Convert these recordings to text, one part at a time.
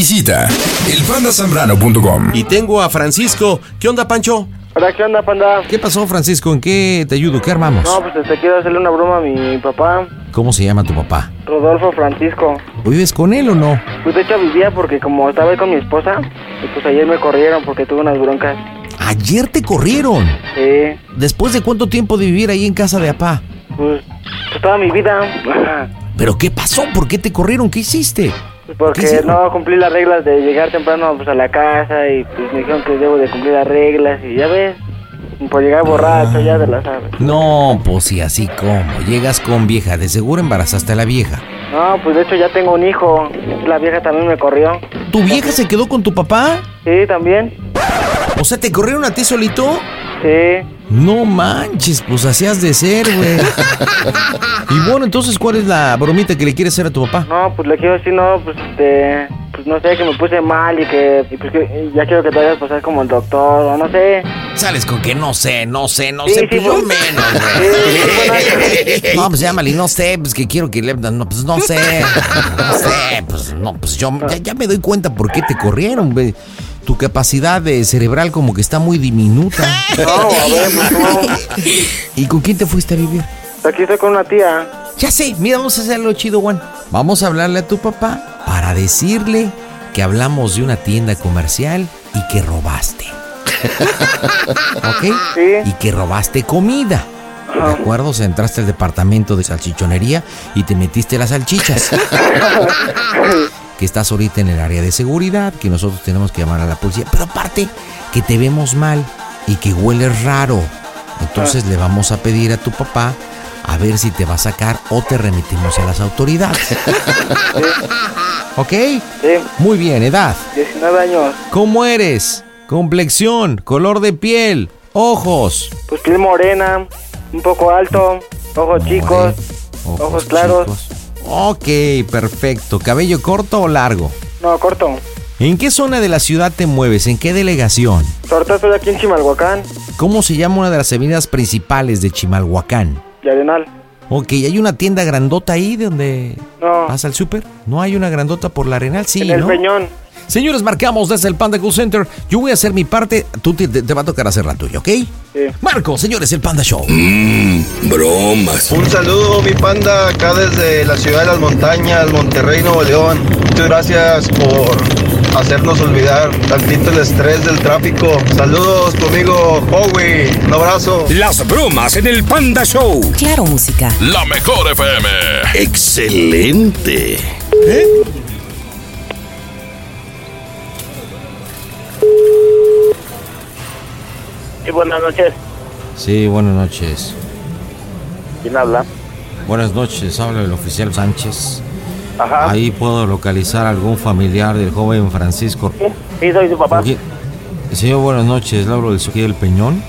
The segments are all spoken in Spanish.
Visita elpandasambrano.com. Y tengo a Francisco. ¿Qué onda, Pancho? Hola, ¿qué onda, panda? ¿Qué pasó, Francisco? ¿En qué te ayudo? ¿Qué armamos? No, pues te quiero hacerle una broma a mi papá, ¿Cómo se llama tu papá? Rodolfo Francisco. ¿Vives con él o no? Pues de hecho vivía porque como estaba ahí con mi esposa, y pues ayer me corrieron porque tuve unas broncas. Ayer te corrieron. Sí, ¿Después de cuánto tiempo de vivir ahí en casa de apá? pues, pues toda mi vida. ¿Pero qué pasó? ¿Por qué te corrieron? ¿Qué hiciste? Porque no cumplí las reglas de llegar temprano pues a la casa y pues me dijeron que debo de cumplir las reglas y ya ves, por llegar borracho ya de la sabes. No, pues sí, así como. Llegas con vieja. De seguro embarazaste a la vieja. No, pues de hecho ya tengo un hijo. La vieja también me corrió. ¿Tu vieja se quedó con tu papá? Sí, también. O sea, ¿te corrieron a ti solito? Sí. No manches, pues hacías de ser, güey. y bueno, entonces, ¿cuál es la bromita que le quieres hacer a tu papá? No, pues le quiero decir, no, pues este, pues no sé, que me puse mal y que, y pues que ya quiero que te vayas a pasar como el doctor, o no sé. Sales con que no sé, no sé, no Sí, sé, sí, pues pues. menos, Sí, bueno, No, pues llámale, no sé, pues que quiero que le... No, pues no sé, no sé, pues no, pues yo ya, ya me doy cuenta por qué te corrieron, güey. Tu capacidad de cerebral como que está muy diminuta. No, a ver, no. ¿Y con quién te fuiste a vivir? Aquí estoy con una tía. Ya sé, mira, vamos a hacerlo chido, Juan. Vamos a hablarle a tu papá para decirle que hablamos de una tienda comercial y que robaste. ¿Ok? Sí. Y que robaste comida. ¿De acuerdo? Entraste al departamento de salchichonería y te metiste las salchichas. que estás ahorita en el área de seguridad, que nosotros tenemos que llamar a la policía. Pero aparte, que te vemos mal y que hueles raro. Entonces le vamos a pedir a tu papá a ver si te va a sacar o te remitimos a las autoridades. ¿Ok? Sí, Muy bien, edad. 19 años. ¿Cómo eres? Complexión, color de piel, ojos. Pues piel morena, un poco alto, ojos chicos, Ojos, ojos claros. chicos. Ok, perfecto. ¿Cabello corto o largo? No, corto. ¿En qué zona de la ciudad te mueves? ¿En qué delegación? Ahorita estoy aquí en Chimalhuacán, ¿Cómo se llama una de las avenidas principales de Chimalhuacán? Arenal. Ok, ¿hay una tienda grandota ahí de donde No, vas al súper? ¿No hay una grandota por la Arenal? Sí, en el ¿no? Peñón. Señores, marcamos desde el Panda Cool Center. Yo voy a hacer mi parte, tú te, te va a tocar hacer la tuya, ¿ok? Sí. Marco, señores, el Panda Show. Bromas. Un saludo, mi panda, acá desde la ciudad de las montañas, Monterrey, Nuevo León. Muchas gracias por hacernos olvidar tantito el estrés del tráfico. Saludos, tu amigo Howie. Un abrazo. Las bromas en el Panda Show. Claro Música. La mejor FM. Excelente. Sí, buenas noches. Sí, buenas noches. ¿Quién habla? Buenas noches, habla el oficial Sánchez. Ajá. Ahí puedo localizar algún familiar del joven Francisco. Sí, sí, soy su papá. Señor, buenas noches, le hablo del del Peñón.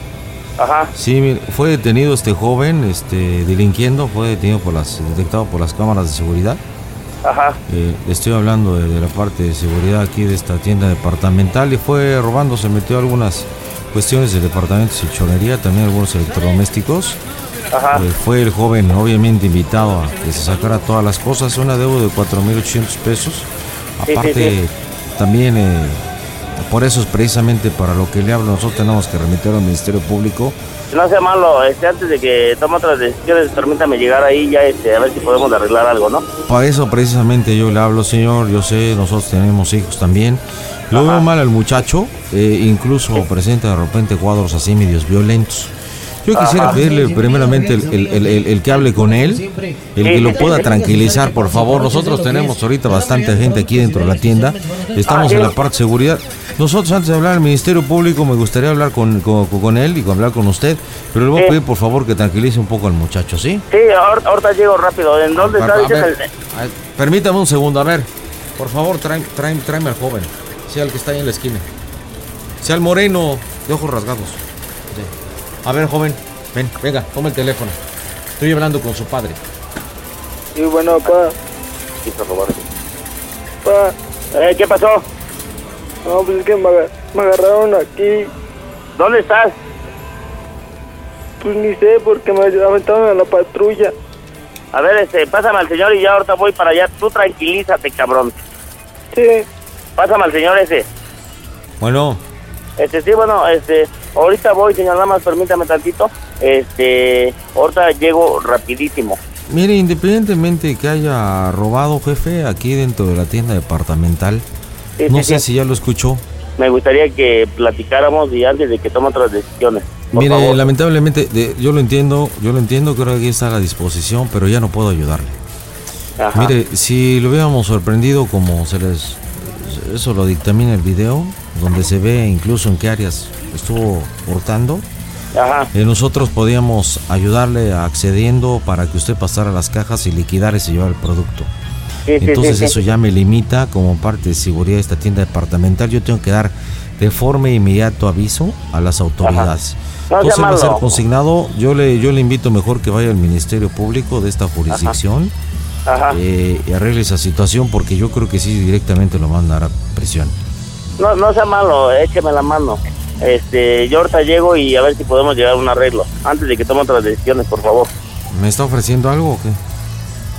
Ajá. Sí, fue detenido este joven, este, delinquiendo, fue detenido por las, detectado por las cámaras de seguridad. Ajá. Eh, estoy hablando de, de la parte de seguridad aquí de esta tienda departamental y fue robando, se metió algunas cuestiones del departamento de chichonería, también algunos electrodomésticos. Ajá. Eh, fue el joven obviamente invitado a que se sacara todas las cosas, una deuda de 4.800 pesos. Sí, Aparte, sí, sí. también eh, Por eso es precisamente para lo que le hablo. Nosotros tenemos que remitir al Ministerio Público. No sea malo, este, antes de que tome otras decisiones, permítame llegar ahí ya este, a ver si podemos arreglar algo, ¿no? Para eso precisamente yo le hablo, señor. Yo sé, nosotros tenemos hijos también. Lo veo mal al muchacho, eh, incluso presenta de repente cuadros así medios violentos. Yo quisiera pedirle primeramente el, el- el- el- el que hable con él, el que lo pueda tranquilizar, por favor. Nosotros tenemos ahorita bastante gente aquí dentro de la tienda. Estamos en la parte de seguridad. Nosotros antes de hablar al Ministerio Público me gustaría hablar con, con, con él y con hablar con usted, pero le voy a Sí. pedir por favor que tranquilice un poco al muchacho, ¿sí? Sí, ahor- ahorita llego rápido. ¿En dónde A está? ver, el- a permítame un segundo, a ver. Por favor, tráeme, tráeme, tráeme al joven. Sea el que está ahí en la esquina. Sea el moreno de ojos rasgados. Sí. A ver, joven, ven, venga, toma el teléfono. Estoy hablando con su padre. Sí, bueno, pa. Pa. Eh, ¿Qué pasó? No, pues es que me, aga- me agarraron aquí. ¿Dónde estás? Pues ni sé, porque me aventaron a la patrulla. A ver, este, pásame al señor y ya ahorita voy para allá. Tú tranquilízate, cabrón. Sí. Pásame al señor ese. Bueno, Este, sí, bueno, este, ahorita voy, señor, nada más permítame tantito. Este, ahorita llego rapidísimo. mire, independientemente que haya robado, jefe, aquí dentro de la tienda departamental, Sí, no sí, sé sí. si ya lo escuchó. Me gustaría que platicáramos y antes de que tome otras decisiones. Mire, favor. lamentablemente, de- yo lo entiendo, yo lo entiendo, creo que aquí está a la disposición, pero ya no puedo ayudarle. Ajá. Mire, si lo hubiéramos sorprendido como se les... Eso lo dictamina el video, donde se ve incluso en qué áreas estuvo hurtando. Ajá. eh, nosotros podíamos ayudarle accediendo para que usted pasara las cajas y liquidar y se llevara el producto. Sí, Entonces sí, sí. eso ya me limita como parte de seguridad de esta tienda departamental. Yo tengo que dar de forma inmediato aviso a las autoridades. No Entonces va a ser consignado. Yo le, yo le invito mejor que vaya al Ministerio Público de esta jurisdicción Ajá. eh, y arregle esa situación porque yo creo que sí directamente lo dar a prisión. No, no sea malo, écheme la mano. Este, yo ahorita llego y a ver si podemos llegar a un arreglo. Antes de que tome otras decisiones, por favor. ¿Me está ofreciendo algo o qué?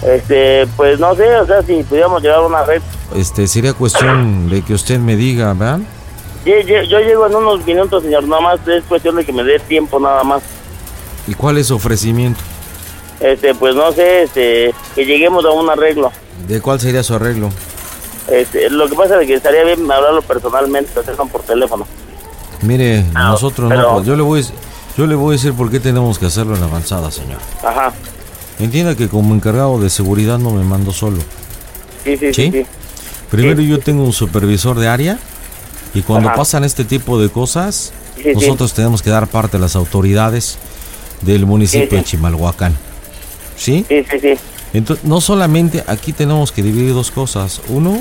Este, pues no sé, o sea, si pudiéramos llegar a un arreglo. Este, sería cuestión de que usted me diga, ¿verdad? Yo, yo- yo llego en unos minutos, señor. Nada más es cuestión de que me dé tiempo, nada más. ¿Y cuál es su ofrecimiento? Este, pues no sé, este, que lleguemos a un arreglo. ¿De cuál sería su arreglo? Este, lo que pasa es que estaría bien hablarlo personalmente, hacerlo por teléfono. Mire, Ah, nosotros pero- no, pues, yo le voy, a- yo le voy a decir por qué tenemos que hacerlo en avanzada, señor. Ajá. Entienda que como encargado de seguridad no me mando solo. Sí, sí, sí. Primero yo tengo un supervisor de área y cuando Ajá. pasan este tipo de cosas, nosotros tenemos que dar parte a las autoridades del municipio de Chimalhuacán. ¿Sí? Sí, sí, sí. Entonces, no solamente aquí tenemos que dividir dos cosas. Uno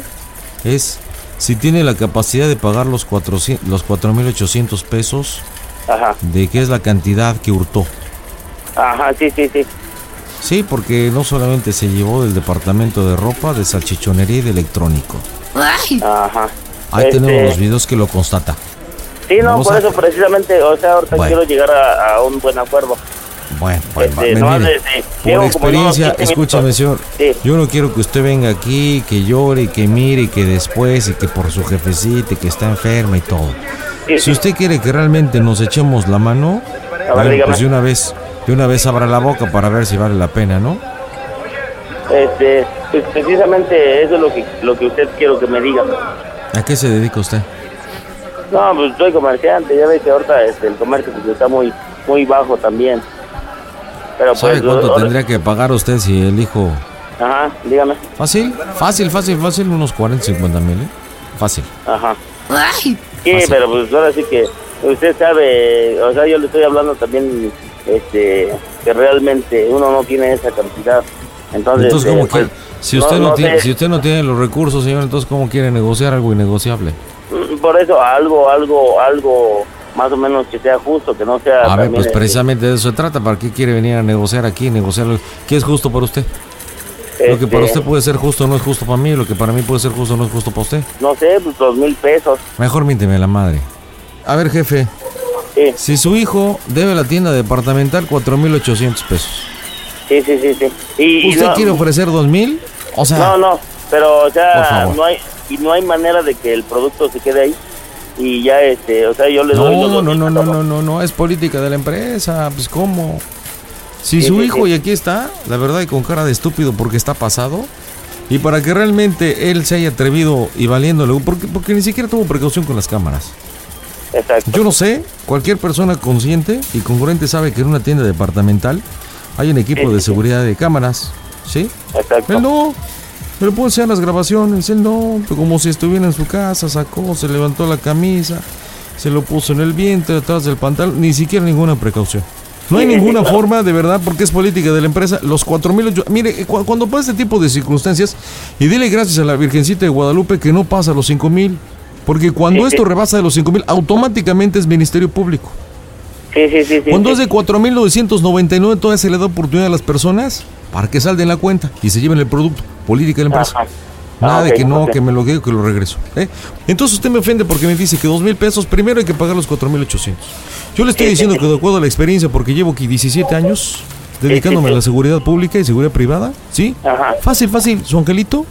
es si tiene la capacidad de pagar los 400, los 4.800 pesos, Ajá. de qué es la cantidad que hurtó. Ajá, sí, sí, sí. Sí, porque no solamente se llevó del departamento de ropa, de salchichonería y de electrónico. Ajá. Ahí Este, tenemos los videos que lo constata. Sí, no, Vamos por a- eso precisamente, o sea, ahorita Bueno. quiero llegar a, a un buen acuerdo. Bueno, bueno, Este, mire, por experiencia, 15 escúchame, minutos. señor. Sí. Yo no quiero que usted venga aquí, que llore, que mire, y que después, y que por su jefecita, y que está enferma y todo. Sí, Si sí. usted quiere que realmente nos echemos la mano, ver, bueno, dígame. pues de una vez, de una vez abra la boca para ver si vale la pena, ¿no? Este, pues precisamente eso es lo que, lo que usted quiero que me diga. ¿A qué se dedica usted? No, pues soy comerciante, ya ves que ahorita este, el comercio pues, está muy, muy bajo también. Pero ¿Sabe pues, cuánto ahora- tendría que pagar usted si el hijo... Ajá, dígame. Fácil, fácil, fácil, fácil, unos 40, 50 mil, ¿eh? Fácil. Ajá. Sí, Fácil. pero pues ahora sí que usted sabe, o sea, yo le estoy hablando también este que realmente uno no tiene esa cantidad. Entonces, Entonces, eh, ¿cómo pues, que si usted no, no tiene, sé. si usted no tiene los recursos, señor, entonces cómo quiere negociar algo innegociable? Mm, Por eso algo, algo, algo más o menos que sea justo, que no sea... A ver, pues este, precisamente de eso se trata. ¿Para qué quiere venir a negociar aquí? Negociar ¿Qué es justo para usted? Lo que para este, usted puede ser justo no es justo para mí. Lo que para mí puede ser justo no es justo para usted. No sé, pues dos mil pesos. Mejor mínteme la madre. A ver, jefe. Sí, Si su hijo debe a la tienda departamental 4.800 pesos. sí, sí, sí. sí. Y, y ¿Usted no, quiere ofrecer 2.000? O sea, No, no, pero o sea, no hay, y no hay manera de que el producto se quede ahí. y ya, este, o sea, yo le doy... No, los no, no, 2,000 no, no, no, no, es política de la empresa, pues cómo. Si Sí, su sí, hijo, y aquí está, la verdad, y con cara de estúpido porque está pasado, y para que realmente él se haya atrevido y valiéndole, porque, porque ni siquiera tuvo precaución con las cámaras. Exacto. Yo no sé, cualquier persona consciente y congruente sabe que en una tienda departamental hay un equipo Sí, de sí, sí. seguridad de cámaras, ¿sí? Exacto. Él no, pero puede ser las grabaciones, él no, como si estuviera en su casa, sacó, se levantó la camisa, se lo puso en el vientre, detrás del pantalón, ni siquiera ninguna precaución. No hay ninguna forma, de verdad, porque es política de la empresa. Los 4.000... Mire, cu- cuando pasa este tipo de circunstancias, y dile gracias a la Virgencita de Guadalupe que no pasa los 5.000, porque cuando Sí, sí. esto rebasa de los 5.000, automáticamente es Ministerio Público. Sí, sí, sí. Cuando sí. es de 4.999, todavía se le da oportunidad a las personas para que salden la cuenta y se lleven el producto. Política de la empresa. Ajá. Nada Ah, de que no, que me lo quedo, que lo regreso. ¿eh? Entonces usted me ofende porque me dice que dos mil pesos, primero hay que pagar los 4.800. Yo le estoy diciendo que de acuerdo a la experiencia, porque llevo aquí 17 años dedicándome a la seguridad pública y seguridad privada, ¿sí? Ajá. Fácil, fácil. Su angelito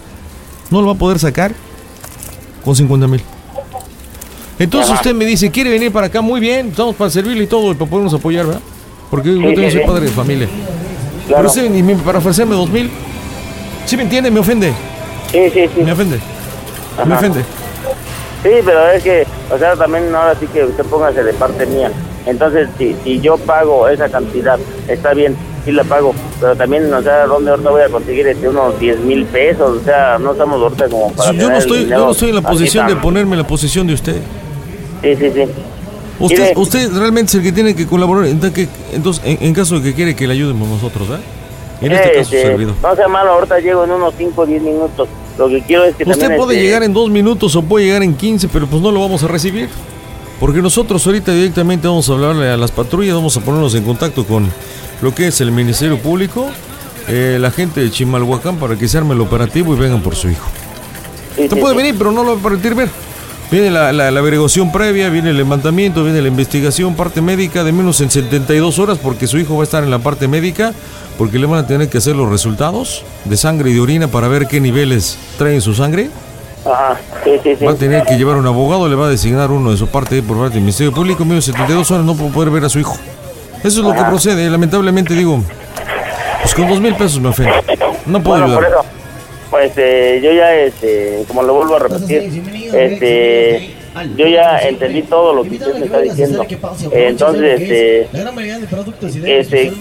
no lo va a poder sacar con 50 mil. Entonces usted me dice, ¿quiere venir para acá? Muy bien, estamos para servirle y todo, y para podernos apoyar, ¿verdad? Porque yo Sí, sí, soy sí. padre de familia. Claro. Pero usted, para ofrecerme dos mil, ¿sí me entiende? Me ofende, Sí, sí, sí. me ofende, me ofende. Sí, pero es que, o sea, también ahora sí que usted póngase de parte mía. Entonces, si, si yo pago esa cantidad, está bien, sí la pago, pero también, o sea, ¿dónde ahorita voy a conseguir este, unos 10 mil pesos? O sea, no estamos ahorita como para... yo, tener no estoy, yo no estoy en la posición de ponerme en la posición de usted. Sí, sí, sí. Usted, realmente es el que tiene que colaborar. Entonces, en, en caso de que quiere que le ayudemos nosotros, ¿eh? En este caso, este, servidor. No sea malo, ahorita llego en unos 5 o 10 minutos. Lo que quiero es que Usted también... puede este, llegar en dos minutos o puede llegar en 15, pero pues no lo vamos a recibir. Porque nosotros ahorita directamente vamos a hablarle a las patrullas, vamos a ponernos en contacto con lo que es el Ministerio Público, eh, la gente de Chimalhuacán para que se arme el operativo y vengan por su hijo. sí, Usted sí, puede sí. venir, pero no lo va a permitir ver. Viene la, la, la averiguación previa, viene el levantamiento, viene la investigación, parte médica de menos en 72 horas porque su hijo va a estar en la parte médica, porque le van a tener que hacer los resultados de sangre y de orina para ver qué niveles trae en su sangre. Ajá, sí, sí, sí. Va a tener que llevar un abogado, le va a designar uno de su parte por parte del Ministerio Público, menos 72 horas no va poder ver a su hijo. Eso es lo que procede, lamentablemente digo, pues con dos mil pesos me ofende. No puedo Bueno, ayudar. Pues eh, yo ya, este, como lo vuelvo a repetir, este, yo ya entendí todo lo que usted me está diciendo. Eh, Entonces, este, este,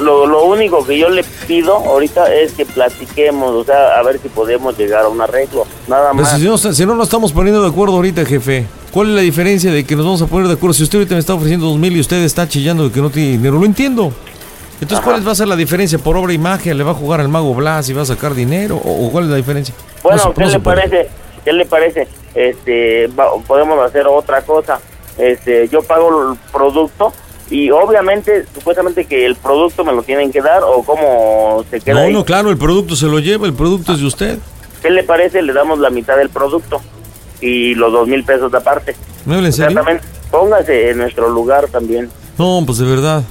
lo, lo único que yo le pido ahorita es que platiquemos, o sea, a ver si podemos llegar a un arreglo, nada Pero más. si no, si no nos estamos poniendo de acuerdo ahorita, jefe, ¿cuál es la diferencia de que nos vamos a poner de acuerdo? Si usted ahorita me está ofreciendo dos mil y usted está chillando de que no tiene dinero, lo entiendo. Entonces, ¿cuál va a ser la diferencia? ¿Por obra y magia le va a jugar al mago Blas y va a sacar dinero? ¿O, cuál es la diferencia? Bueno, No se- ¿qué no le parece? ¿Qué le parece? Este, va- podemos hacer otra cosa. Este, yo pago el producto y obviamente, supuestamente que el producto me lo tienen que dar o cómo se queda No, ahí. no, claro, el producto se lo lleva, el producto es de usted. ¿Qué le parece? Le damos la mitad del producto y los dos mil pesos de aparte. ¿Me habla en O sea, serio? también póngase en nuestro lugar también. No, pues de verdad.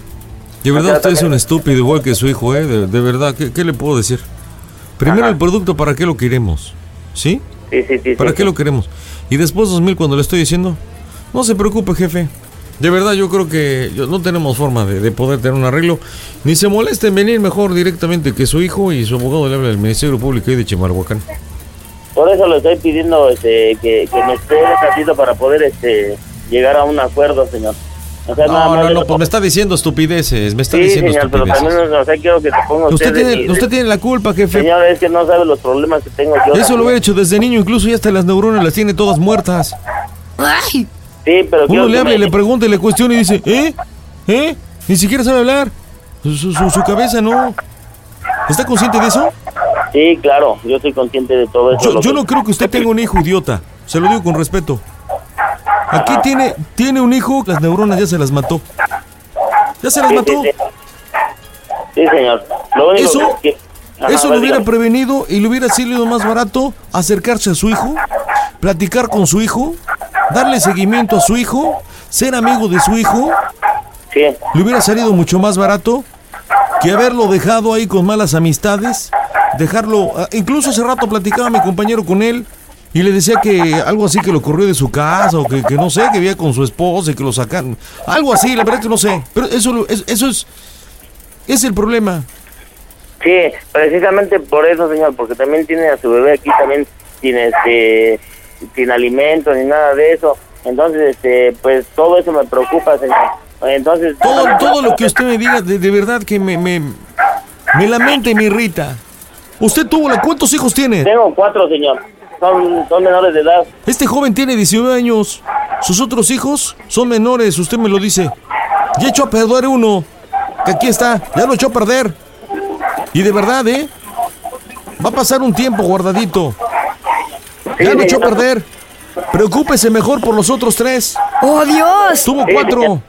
De verdad usted es un estúpido igual que su hijo, ¿eh? De, de verdad, ¿qué, qué le puedo decir? Primero Ajá. el producto, ¿para qué lo queremos? ¿Sí? Sí, sí, sí. ¿Para sí, qué sí. lo queremos? Y después 2000 cuando le estoy diciendo, no se preocupe jefe. De verdad yo creo que yo- no tenemos forma de, de poder tener un arreglo. Ni se moleste en venir mejor directamente que su hijo y su abogado le habla del Ministerio Público ahí de Chimalhuacán. Por eso le estoy pidiendo este, que, que me espere tantito para poder este, llegar a un acuerdo, señor. O sea, nada No, más no, no, pues me está diciendo estupideces, me está Sí, diciendo señor, pero estupideces. también, o sea, quiero que se ponga usted, tiene, mi- usted tiene la culpa, jefe. Señor, es que no sabe los problemas que tengo yo. Eso lo hubiera hecho desde niño, incluso ya hasta las neuronas las tiene todas muertas. Sí, pero Uno le habla y me- le pregunta y le cuestiona y dice, ¿eh? ¿Eh? Ni siquiera sabe hablar. Su, su- su- su cabeza no. ¿Está consciente de eso? Sí, claro, yo soy consciente de todo eso. Yo, lo yo que- no creo que usted tenga un hijo idiota. Se lo digo con respeto. Aquí tiene, tiene un hijo, las neuronas ya se las mató. ¿Ya se las Sí, mató? sí, sí. Sí, señor. Lo único Eso, que... que- Ajá, eso lo hubiera prevenido y le hubiera sido más barato acercarse a su hijo, platicar con su hijo, darle seguimiento a su hijo, ser amigo de su hijo. Sí, Le hubiera salido mucho más barato que haberlo dejado ahí con malas amistades, dejarlo, ah, incluso hace rato platicaba mi compañero con él Y le decía que algo así que le ocurrió de su casa, o que, que no sé, que vivía con su esposa y que lo sacaron. Algo así, la verdad que no sé. Pero eso, es- eso es. Es el problema. Sí, precisamente por eso, señor, porque también tiene a su bebé aquí, también sin este, sin alimento ni nada de eso. Entonces, este, pues todo eso me preocupa, señor. Entonces, Todo, todo lo que usted me diga, de, de verdad que me, me, me lamenta y me irrita. Usted tuvo la. ¿Cuántos hijos tiene? tengo cuatro, señor. Son, son menores de edad. Este joven tiene 19 años. Sus otros hijos son menores, usted me lo dice. Ya echó a perder uno. Que aquí está, ya lo echó a perder. Y de verdad, ¿eh? Va a pasar un tiempo guardadito. Ya lo echó a perder. Preocúpese mejor por los otros tres. ¡Oh, Dios! Tuvo cuatro.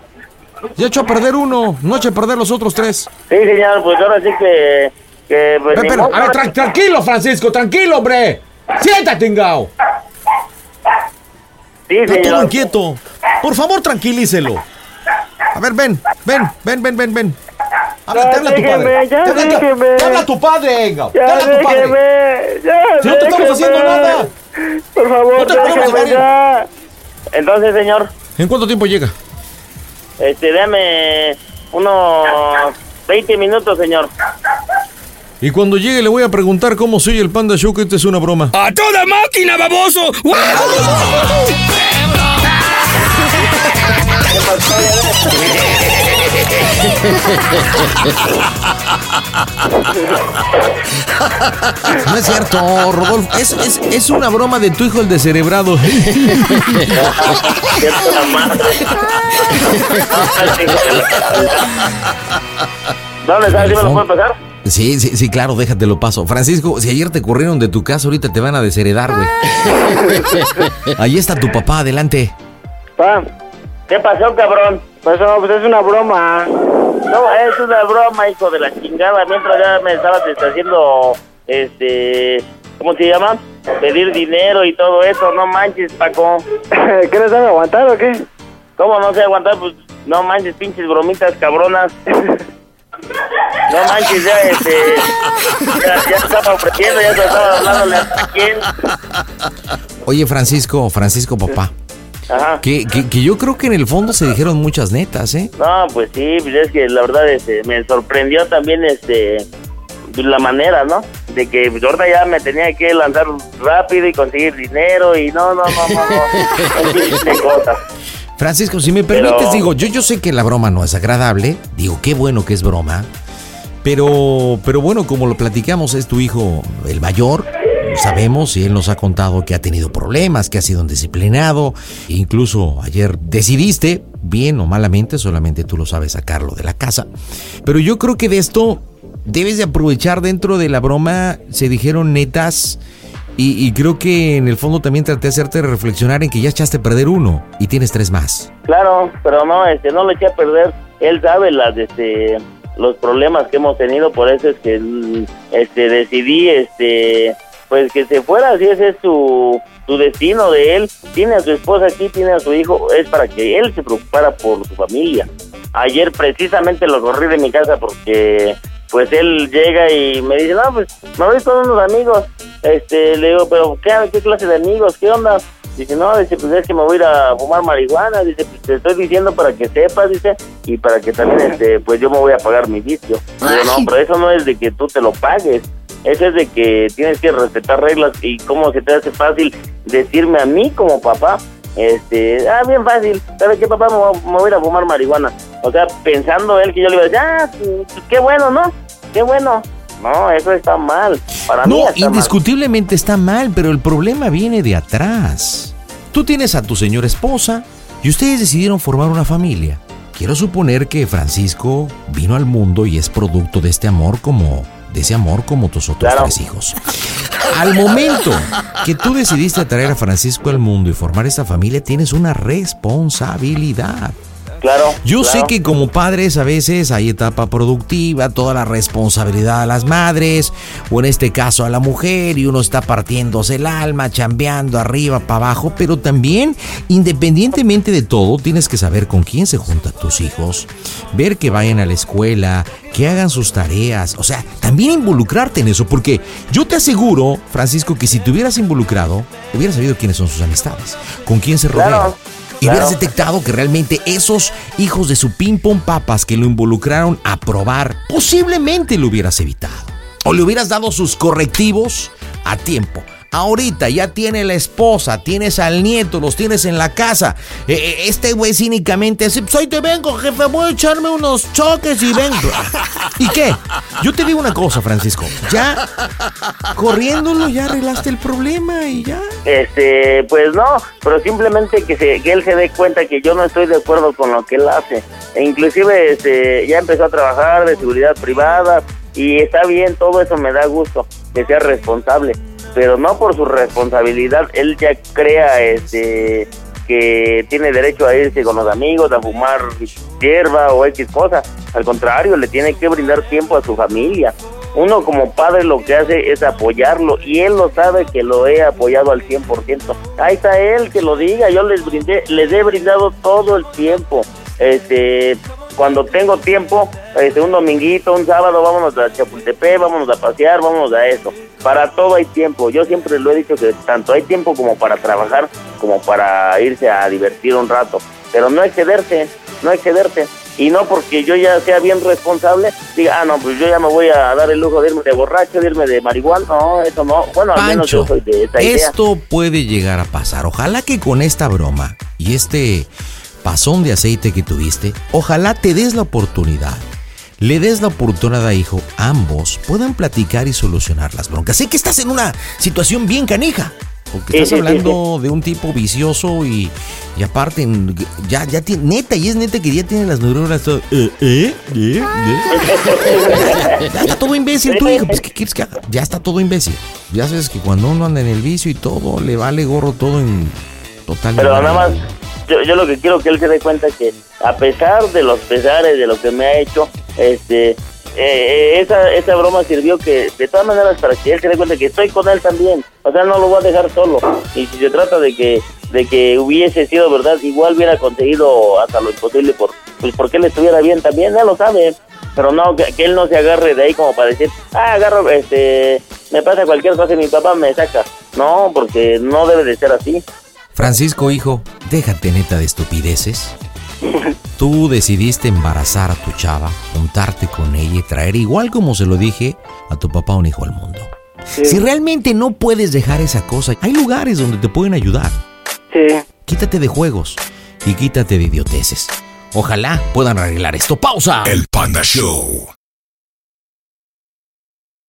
Ya echó a perder uno. No eche a perder los otros tres. Sí, señor, pues ahora sí que... que pues, Pero, a ver, tran- tranquilo, Francisco, tranquilo, hombre. Siéntate, Ngao. sí, Está todo inquieto. Por favor, tranquilícelo. A ver, ven, ven, ven, ven, ven, ven. A ver, Ya te habla tu déjeme, padre. ya te, habla, te- déjeme. te habla tu padre, Ngao. Te Ya habla tu padre. déjeme, ya Si no te estamos déjeme. haciendo nada. Por favor, No te podemos déjeme ya. Entonces, señor, ¿En cuánto tiempo llega? este, dame unos 20 minutos, señor. Y cuando llegue le voy a preguntar cómo soy el Panda Show, que esta es una broma. ¡A toda máquina, baboso! No es cierto, Rodolfo. Es, es, es una broma de tu hijo el descerebrado. ¿Dónde está? ¿Sí me lo puede pasar? Sí, sí, sí, claro, déjate lo paso. Francisco, si ayer te corrieron de tu casa, ahorita te van a desheredar, güey. Ahí está tu papá, adelante. Pa, ¿qué pasó, cabrón? Pasó, pues es una broma. No, es una broma, hijo de la chingada. Mientras ya me estabas este, haciendo, este, ¿cómo se llama? Pedir dinero y todo eso. No manches, Paco. ¿Qué no sabe aguantar o qué? ¿Cómo no sé aguantar? Pues no manches, pinches bromitas cabronas. No manches, ya este. Ya, ya estaba ofreciendo, ya estaba hablándole a quién. Oye, Francisco, Francisco, papá. Ajá. Que, que, que yo creo que en el fondo se dijeron muchas netas, ¿eh? No, pues sí, pues es que la verdad este, me sorprendió también este la manera, ¿no? De que ahorita ya me tenía que lanzar rápido y conseguir dinero y no, no, no, no, no. Francisco, si me Pero- permites, digo, yo, yo sé que la broma no es agradable. Digo, qué bueno que es broma. Pero, pero bueno, como lo platicamos, es tu hijo el mayor. Sabemos y él nos ha contado que ha tenido problemas, que ha sido indisciplinado. Incluso ayer decidiste, bien o malamente, solamente tú lo sabes sacarlo de la casa. Pero yo creo que de esto debes de aprovechar dentro de la broma. Se dijeron netas. Y, y creo que en el fondo también traté de hacerte reflexionar en que ya echaste a perder uno y tienes tres más. Claro, pero no, este, no lo eché a perder. Él sabe las, este, los problemas que hemos tenido, por eso es que, este, decidí, este, pues que se fuera, si ese es su, su destino de él. Tiene a su esposa aquí, tiene a su hijo, es para que él se preocupara por su familia. Ayer precisamente lo corrí de mi casa porque, pues él llega y me dice, no, pues me voy con unos amigos. Este, le digo, pero ¿qué, qué clase de amigos? ¿Qué onda? Dice, no, dice, pues es que me voy a ir a fumar marihuana. Dice, pues te estoy diciendo para que sepas, dice, y para que también, este, pues yo me voy a pagar mi vicio. Digo, no, pero eso no es de que tú te lo pagues. Eso es de que tienes que respetar reglas y cómo se te hace fácil decirme a mí como papá. Este, ah, bien fácil. ¿Sabes qué, papá? Me voy, a- me voy a ir a fumar marihuana. O sea, pensando él que yo le iba a decir, ah, pues, qué bueno, ¿no? Qué bueno. No, eso está mal. Para mí No, mal. indiscutiblemente está mal, pero el problema viene de atrás. Tú tienes a tu señora esposa y ustedes decidieron formar una familia. Quiero suponer que Francisco vino al mundo y es producto de este amor como de ese amor como tus otros Claro. tres hijos. Al momento que tú decidiste traer a Francisco al mundo y formar esta familia, tienes una responsabilidad. Claro. Yo sé que como padres a veces hay etapa productiva, toda la responsabilidad a las madres, o en este caso a la mujer, y uno está partiéndose el alma, chambeando arriba, para abajo, pero también, independientemente de todo, tienes que saber con quién se juntan tus hijos, ver que vayan a la escuela, que hagan sus tareas, o sea, también involucrarte en eso, porque yo te aseguro, Francisco, que si te hubieras involucrado, hubieras sabido quiénes son sus amistades, con quién se rodea. Claro, Y hubieras claro. detectado que realmente esos hijos de su ping pong papas que lo involucraron a probar, posiblemente lo hubieras evitado. O le hubieras dado sus correctivos a tiempo. Ahorita ya tiene la esposa, tienes al nieto, los tienes en la casa. Eh, eh, este güey cínicamente dice, pues hoy te vengo, jefe, voy a echarme unos choques y vengo. ¿Y qué? Yo te digo una cosa, Francisco. Ya corriéndolo ya arreglaste el problema y ya. Este, pues no, pero simplemente que, se, que él se dé cuenta que yo no estoy de acuerdo con lo que él hace. E inclusive este, ya empezó a trabajar de seguridad privada y está bien, todo eso me da gusto, que sea responsable. Pero no por su responsabilidad, él ya crea este que tiene derecho a irse con los amigos, a fumar hierba o X cosa. Al contrario, le tiene que brindar tiempo a su familia. Uno como padre lo que hace es apoyarlo y él lo sabe que lo he apoyado al 100%. Ahí está él, que lo diga, yo les brindé, les he brindado todo el tiempo. Este, cuando tengo tiempo, este, un dominguito, un sábado, vámonos a Chapultepec, vámonos a pasear, vámonos a eso. Para todo hay tiempo. Yo siempre lo he dicho que tanto hay tiempo como para trabajar, como para irse a divertir un rato. Pero no excederse, no excederse. Y no porque yo ya sea bien responsable, diga, ah, no, pues yo ya me voy a dar el lujo de irme de borracho, de irme de marihuana. No, eso no. Bueno, al menos Pancho, yo soy de esa idea. esto puede llegar a pasar. Ojalá que con esta broma y este pasón de aceite que tuviste, ojalá te des la oportunidad. Le des la oportunidad a hijo, ambos puedan platicar y solucionar las broncas. Sé que estás en una situación bien canija, porque estás hablando de un tipo vicioso y, y aparte, ya, ya tiene, neta, y es neta que ya tiene las neuronas todo, eh, eh, eh, eh. Ya está todo imbécil tu hijo, pues ¿qué quieres que haga? Ya está todo imbécil. Ya sabes que cuando uno anda en el vicio y todo, le vale gorro todo en total. Pero nada más, yo, yo lo que quiero que él se dé cuenta que a pesar de los pesares de lo que me ha hecho, este, eh, eh, esa, esa broma sirvió que de todas maneras para que él se dé cuenta que estoy con él también. O sea, no lo voy a dejar solo. Y si se trata de que de que hubiese sido verdad, igual hubiera conseguido hasta lo imposible por pues porque él estuviera bien también, ya lo sabe. Pero no, que, que él no se agarre de ahí como para decir, ah, agarro, este, me pasa cualquier cosa y mi papá me saca. No, porque no debe de ser así. Francisco, hijo, déjate neta de estupideces. Tú decidiste embarazar a tu chava, juntarte con ella y traer, igual como se lo dije, a tu papá un hijo al mundo. Si realmente no puedes dejar esa cosa, hay lugares donde te pueden ayudar. Sí. Quítate de juegos y quítate de idioteces. Ojalá puedan arreglar esto. ¡Pausa! El Panda Show.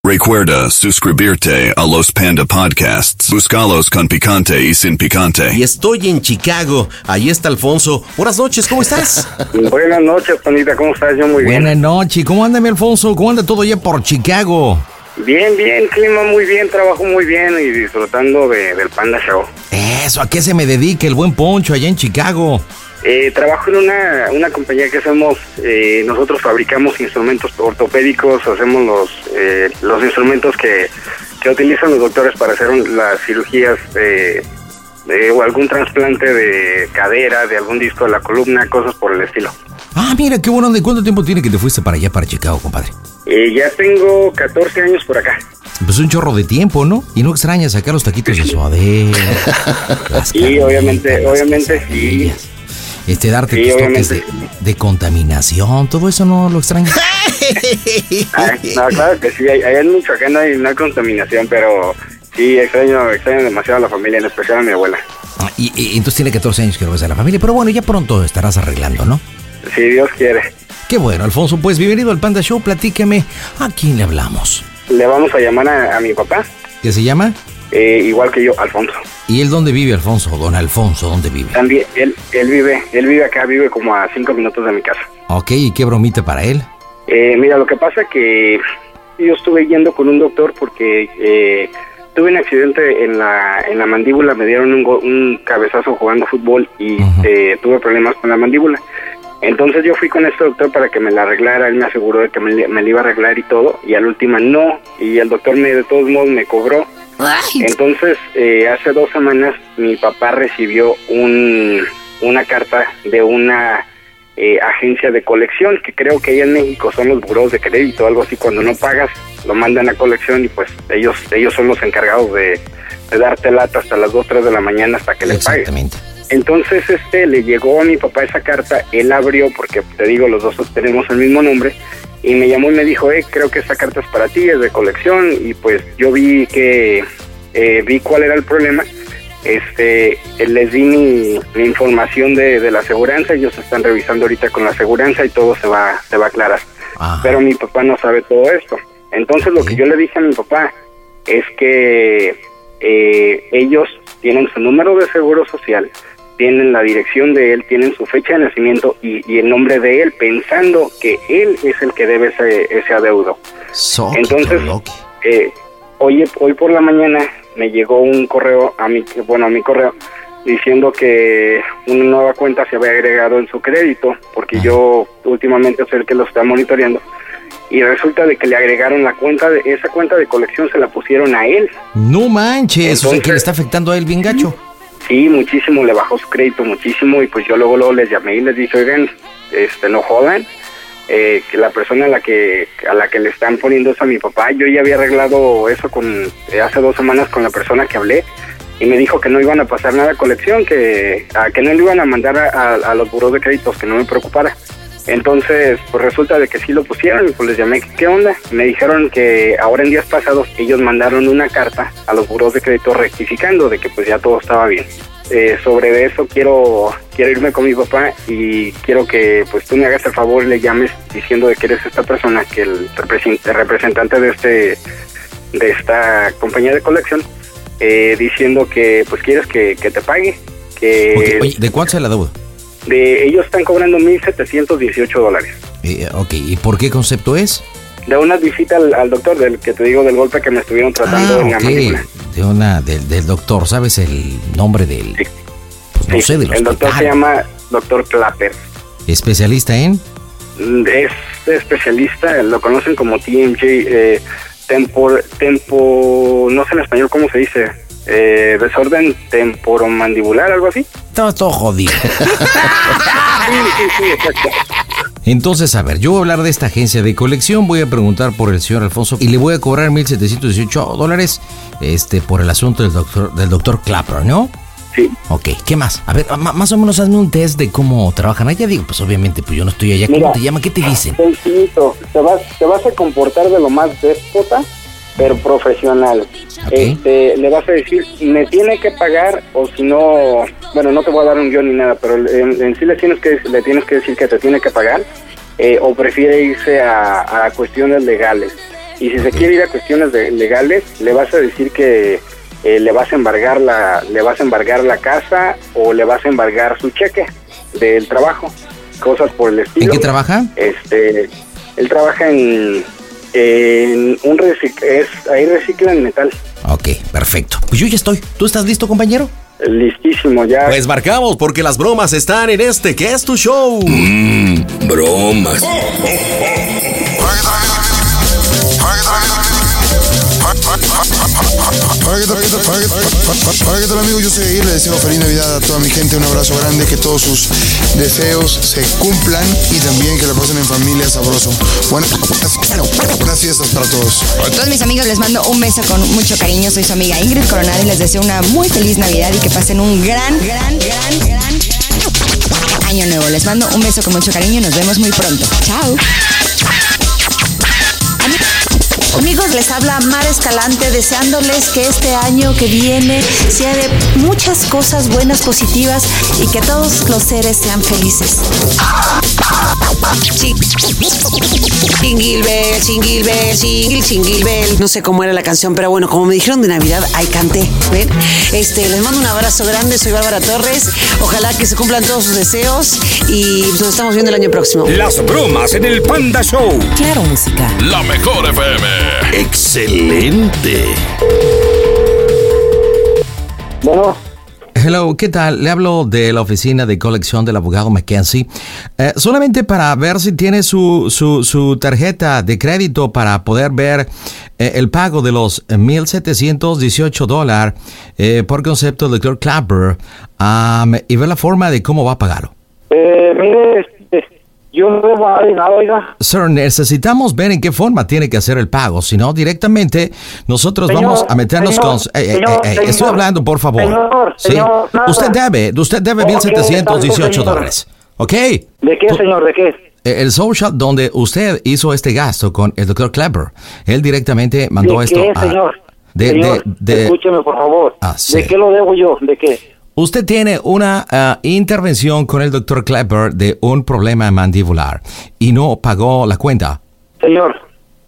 Recuerda suscribirte a los Panda Podcasts. Buscalos con picante y sin picante. Y estoy en Chicago. Ahí está Alfonso. Buenas noches, ¿cómo estás? Buenas noches, Panita, ¿cómo estás? Yo muy bien. Buenas noches. ¿Cómo anda mi Alfonso? ¿Cómo anda todo allá por Chicago? Bien, bien, clima muy bien, trabajo muy bien y disfrutando de- del Panda Show. Eso, ¿a qué se me dedica el buen Poncho allá en Chicago? Eh, trabajo en una, una compañía que hacemos, eh, nosotros fabricamos instrumentos ortopédicos, hacemos los, eh, los instrumentos que, que utilizan los doctores para hacer las cirugías o algún trasplante de cadera, de algún disco de la columna, cosas por el estilo. Ah, mira, qué bueno. ¿De cuánto tiempo tiene que te fuiste para allá, para Chicago, compadre? Eh, ya tengo 14 años por acá. Pues un chorro de tiempo, ¿no? Y no extrañas sacar los taquitos de suadero. Sí, obviamente, obviamente sí. Este, darte Sí, tus toques de, de contaminación, todo eso no lo extrañas. Ah, no, claro que sí, hay- allá en Michoacán no hay, no hay contaminación, pero sí, extraño, extraño demasiado a la familia, en especial a mi abuela. Ah, y, y entonces tiene 14 años que lo ves a la familia, pero bueno, ya pronto estarás arreglando, ¿no? Si Dios quiere. Qué bueno, Alfonso, pues bienvenido al Panda Show, platícame, ¿a quién le hablamos? Le vamos a llamar a, a mi papá, ¿Qué se llama? Eh, igual que yo, Alfonso. ¿Y él dónde vive, Alfonso? Don Alfonso, ¿dónde vive? También, él, él vive, él vive acá, vive como a cinco minutos de mi casa. Ok, ¿y qué bromita para él? Eh, mira, lo que pasa que yo estuve yendo con un doctor porque eh, tuve un accidente en la, en la mandíbula, me dieron un, go- un cabezazo jugando fútbol y eh, tuve problemas con la mandíbula. Entonces yo fui con este doctor para que me la arreglara, él me aseguró de que me, me la iba a arreglar y todo, y a la última no, y el doctor me de todos modos me cobró. Entonces, eh, hace dos semanas mi papá recibió un, una carta de una eh, agencia de colección, que creo que ahí en México son los buros de crédito, algo así, cuando no pagas, lo mandan a colección y pues ellos ellos son los encargados de, de darte lata hasta las 2, 3 de la mañana hasta que le pagues. Exactamente. Entonces, este, le llegó a mi papá esa carta, él abrió, porque te digo, los dos tenemos el mismo nombre, y me llamó y me dijo, eh, creo que esta carta es para ti, es de colección, y pues yo vi que, eh, vi cuál era el problema, este, eh, les di mi, mi información de, de la aseguranza, ellos están revisando ahorita con la aseguranza y todo se va, se va a aclarar. Ajá. Pero mi papá no sabe todo esto. Entonces lo que yo le dije a mi papá es que eh, ellos tienen su número de seguro social, tienen la dirección de él, tienen su fecha de nacimiento y, y el nombre de él, pensando que él es el que debe ese, ese adeudo. Entonces, eh, hoy, hoy por la mañana me llegó un correo a mi, bueno, a mi correo diciendo que una nueva cuenta se había agregado en su crédito, porque yo últimamente soy el que lo está monitoreando, y resulta de que le agregaron la cuenta, de esa cuenta de colección se la pusieron a él. No manches, o sea que Entonces- le está afectando a él bien gacho. Sí, muchísimo, le bajó su crédito muchísimo y pues yo luego, luego les llamé y les dije, oigan, este, no jodan, eh, que la persona a la que a la que le están poniendo eso a mi papá, yo ya había arreglado eso con eh, hace dos semanas con la persona que hablé y me dijo que no iban a pasar nada a colección, que a, que no le iban a mandar a, a- a los buros de créditos, que no me preocupara. Entonces, pues resulta de que sí lo pusieron y pues les llamé, ¿qué onda? Me dijeron que ahora en días pasados ellos mandaron una carta a los buros de crédito rectificando de que pues ya todo estaba bien. Eh, sobre eso quiero quiero irme con mi papá y quiero que pues tú me hagas el favor y le llames diciendo de que eres esta persona, que el represen- el representante de este de esta compañía de colección, eh, diciendo que pues quieres que, te pague, que ¿de cuánto es la deuda? De ellos están cobrando 1.718 dólares. Eh, ok, ¿y por qué concepto es? De una visita al, al doctor, del que te digo del golpe que me estuvieron tratando Ah, en la mandíbula. de una, del, del doctor, ¿sabes el nombre del? Sí. Pues no Sí, sé, del el doctor se llama doctor Clapper. Especialista en... Es especialista, lo conocen como TMJ, eh, tempor, tempo, no sé en español cómo se dice, eh, desorden temporomandibular, algo así. Estaba todo jodido. Sí, sí, sí, exacto. Entonces, a ver, yo voy a hablar de esta agencia de colección, voy a preguntar por el señor Alfonso y le voy a cobrar 1.718 dólares este, por el asunto del doctor, del doctor Clapper, ¿no? Sí. Ok, ¿qué más? A ver, más o menos hazme un test de cómo trabajan allá. Digo, pues obviamente, pues yo no estoy allá. ¿Cómo Mira. te llaman? ¿Qué te dicen? Sencillito, te vas, te vas a comportar de lo más déspota, pero profesional. Este, le vas a decir, me tiene que pagar o si no, bueno, no te voy a dar un guion ni nada, pero en, en sí le tienes que le tienes que decir que te tiene que pagar eh, o prefiere irse a, a cuestiones legales. Y si se quiere ir a cuestiones de- legales, le vas a decir que eh, le vas a embargar la le vas a embargar la casa o le vas a embargar su cheque del trabajo, cosas por el estilo. ¿En qué trabaja? Este, él trabaja en, en un recic es ahí reciclan metal. Ok, perfecto. Pues yo ya estoy. ¿Tú estás listo, compañero? Listísimo, ya. Pues marcamos porque las bromas están en este que es tu show. Bromas. Hola, ¿qué tal, tal, tal, hola, ¿qué tal, amigos? Yo soy Aguirre, deseo feliz Navidad a toda mi gente, un abrazo grande, que todos sus deseos se cumplan y también que la pasen en familia sabroso. Buenas, buenas fiestas para todos. A todos mis amigos les mando un beso con mucho cariño. Soy su amiga Ingrid Coronado y les deseo una muy feliz Navidad y que pasen un gran, gran, gran, gran, gran año nuevo. Les mando un beso con mucho cariño y nos vemos muy pronto. Chao. Amigos, les habla Mar Escalante deseándoles que este año que viene sea de muchas cosas buenas, positivas y que todos los seres sean felices. No sé cómo era la canción, pero bueno, como me dijeron de Navidad, ahí canté. ¿Ven? Este, les mando un abrazo grande, soy Bárbara Torres. Ojalá que se cumplan todos sus deseos y nos estamos viendo el año próximo. Las bromas en el Panda Show. Claro, música. La mejor FM. Excelente. Bueno, Hello, ¿qué tal? Le hablo de la oficina de colección del abogado Mackenzie. Eh, solamente para ver si tiene su, su, tarjeta de crédito para poder ver eh, el pago de los 1.718 dólares eh, por concepto del doctor Clapper y ver la forma de cómo va a pagarlo. Eh, mire, yo no debo nadie nada, oiga. Sir, necesitamos ver en qué forma tiene que hacer el pago, si no directamente nosotros Señor, vamos a meternos señor, con... Eh, eh, señor, eh, eh, estoy hablando, por favor. señor, Sí. Usted debe, usted debe Ok, 1.718 señor. dólares. ¿Ok? ¿De qué, señor? ¿De qué? El social donde usted hizo este gasto con el doctor Kleber, él directamente mandó ¿De esto qué, a... señor? de- señor, de- de- escúcheme, por favor. Ah, sí. ¿De qué lo debo yo? ¿De qué? Usted tiene una ah, intervención con el doctor Kleber de un problema mandibular y no pagó la cuenta. Señor,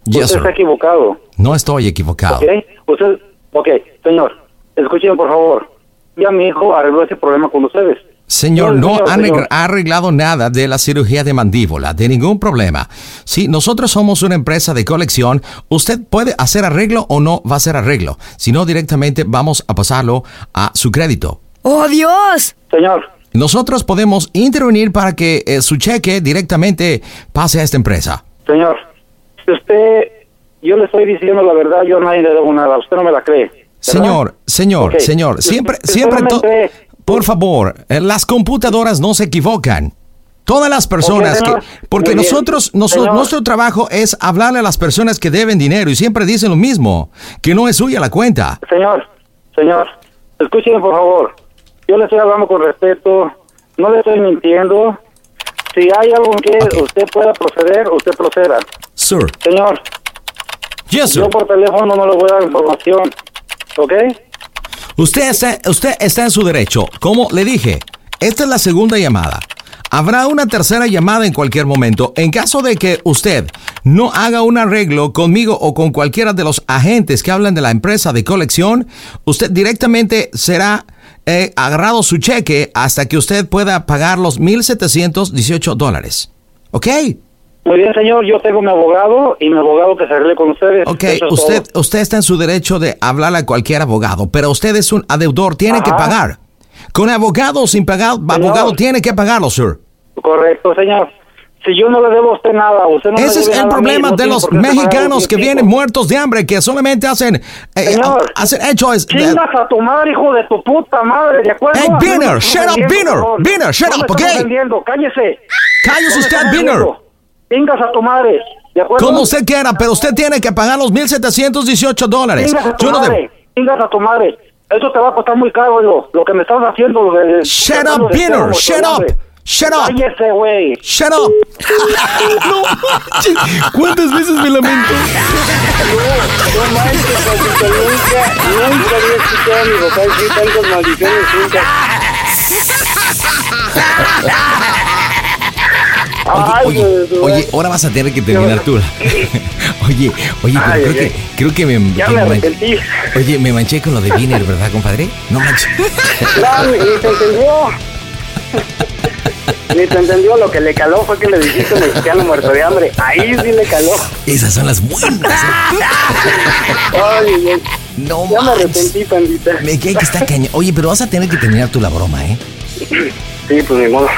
Yes, usted sir. está equivocado. No estoy equivocado. ¿Ok? Usted, ok, señor, escúcheme, por favor. Ya mi hijo arregló ese problema con ustedes. Señor, No, señor, ha señor. arregl- ha arreglado nada de la cirugía de mandíbula, de ningún problema. Si nosotros somos una empresa de colección, usted puede hacer arreglo o no va a hacer arreglo. Si no, directamente vamos a pasarlo a su crédito. ¡Oh, Dios! Señor, Nosotros podemos intervenir para que eh, su cheque directamente pase a esta empresa. señor, si usted, yo le estoy diciendo la verdad, yo a nadie le debo nada. Usted no me la cree. ¿verdad? Señor, señor, señor, siempre, Usted siempre, to- solamente- por favor, eh, las computadoras no se equivocan. Todas las personas que, porque Muy nosotros, noso- Señor. nuestro trabajo es hablarle a las personas que deben dinero y siempre dicen lo mismo, que no es suya la cuenta. Señor, señor, escúcheme por favor. Yo le estoy hablando con respeto, no le estoy mintiendo. Si hay algo que usted pueda proceder, usted proceda. Sir. Señor, Yes, sir. yo por teléfono no le voy a dar información, ¿ok? Usted está, usted está en su derecho. Como le dije, esta es la segunda llamada. Habrá una tercera llamada en cualquier momento. En caso de que usted no haga un arreglo conmigo o con cualquiera de los agentes que hablan de la empresa de colección, usted directamente será eh, agarrado su cheque hasta que usted pueda pagar los 1.718 dólares. ¿Ok? Muy bien, señor, yo tengo mi abogado y mi abogado que se arregle con ustedes. Ok, es usted, todo. usted está en su derecho de hablarle a cualquier abogado, pero usted es un adeudor, tiene que pagar. Con abogado o sin pagar, abogado tiene que pagarlo, sir. Correcto, señor. Si yo no le debo a usted nada, usted no Ese es el mí, problema no de los mexicanos que vienen muertos de hambre, que solamente hacen, eh, Señor. hacen hecho es... Chingas a tu madre, hijo de tu puta madre, ¿de acuerdo? Hey, estás shut up, cabrón. Binner, shut up, ¿ok? cállese. Cállese usted, ofendiendo. Chingas a tu madre, ¿de acuerdo? Como usted quiera, pero usted tiene que pagar los 1.718 dólares. Chingas a tu Yo no a tu madre. Eso te va a costar muy caro, lo, lo que me estás haciendo. Lo de, Shut up, ser shut up, shut up. Cállese, güey. Shut up. no manches. ¿Cuántas veces me lamento? No manches, Paquito, nunca, nunca había escuchado a mi papá decir tantas maldiciones juntas. Ay, Oye, güey. oye, ahora vas a tener que terminar tú. oye, oye, pero Ay, creo que, creo que me, Ya que me arrepentí. Oye, me manché con lo de Wiener, ¿verdad, compadre? No manches. No, te entendió. Ni te entendió. Lo que le caló fue que le dijiste mexicano muerto de hambre. Ahí sí le caló. Esas son las buenas. Güey. No Ya me arrepentí, pandita. Me cae que está caña. Oye, pero vas a tener que terminar tú la broma, ¿eh? Sí, pues ni modo.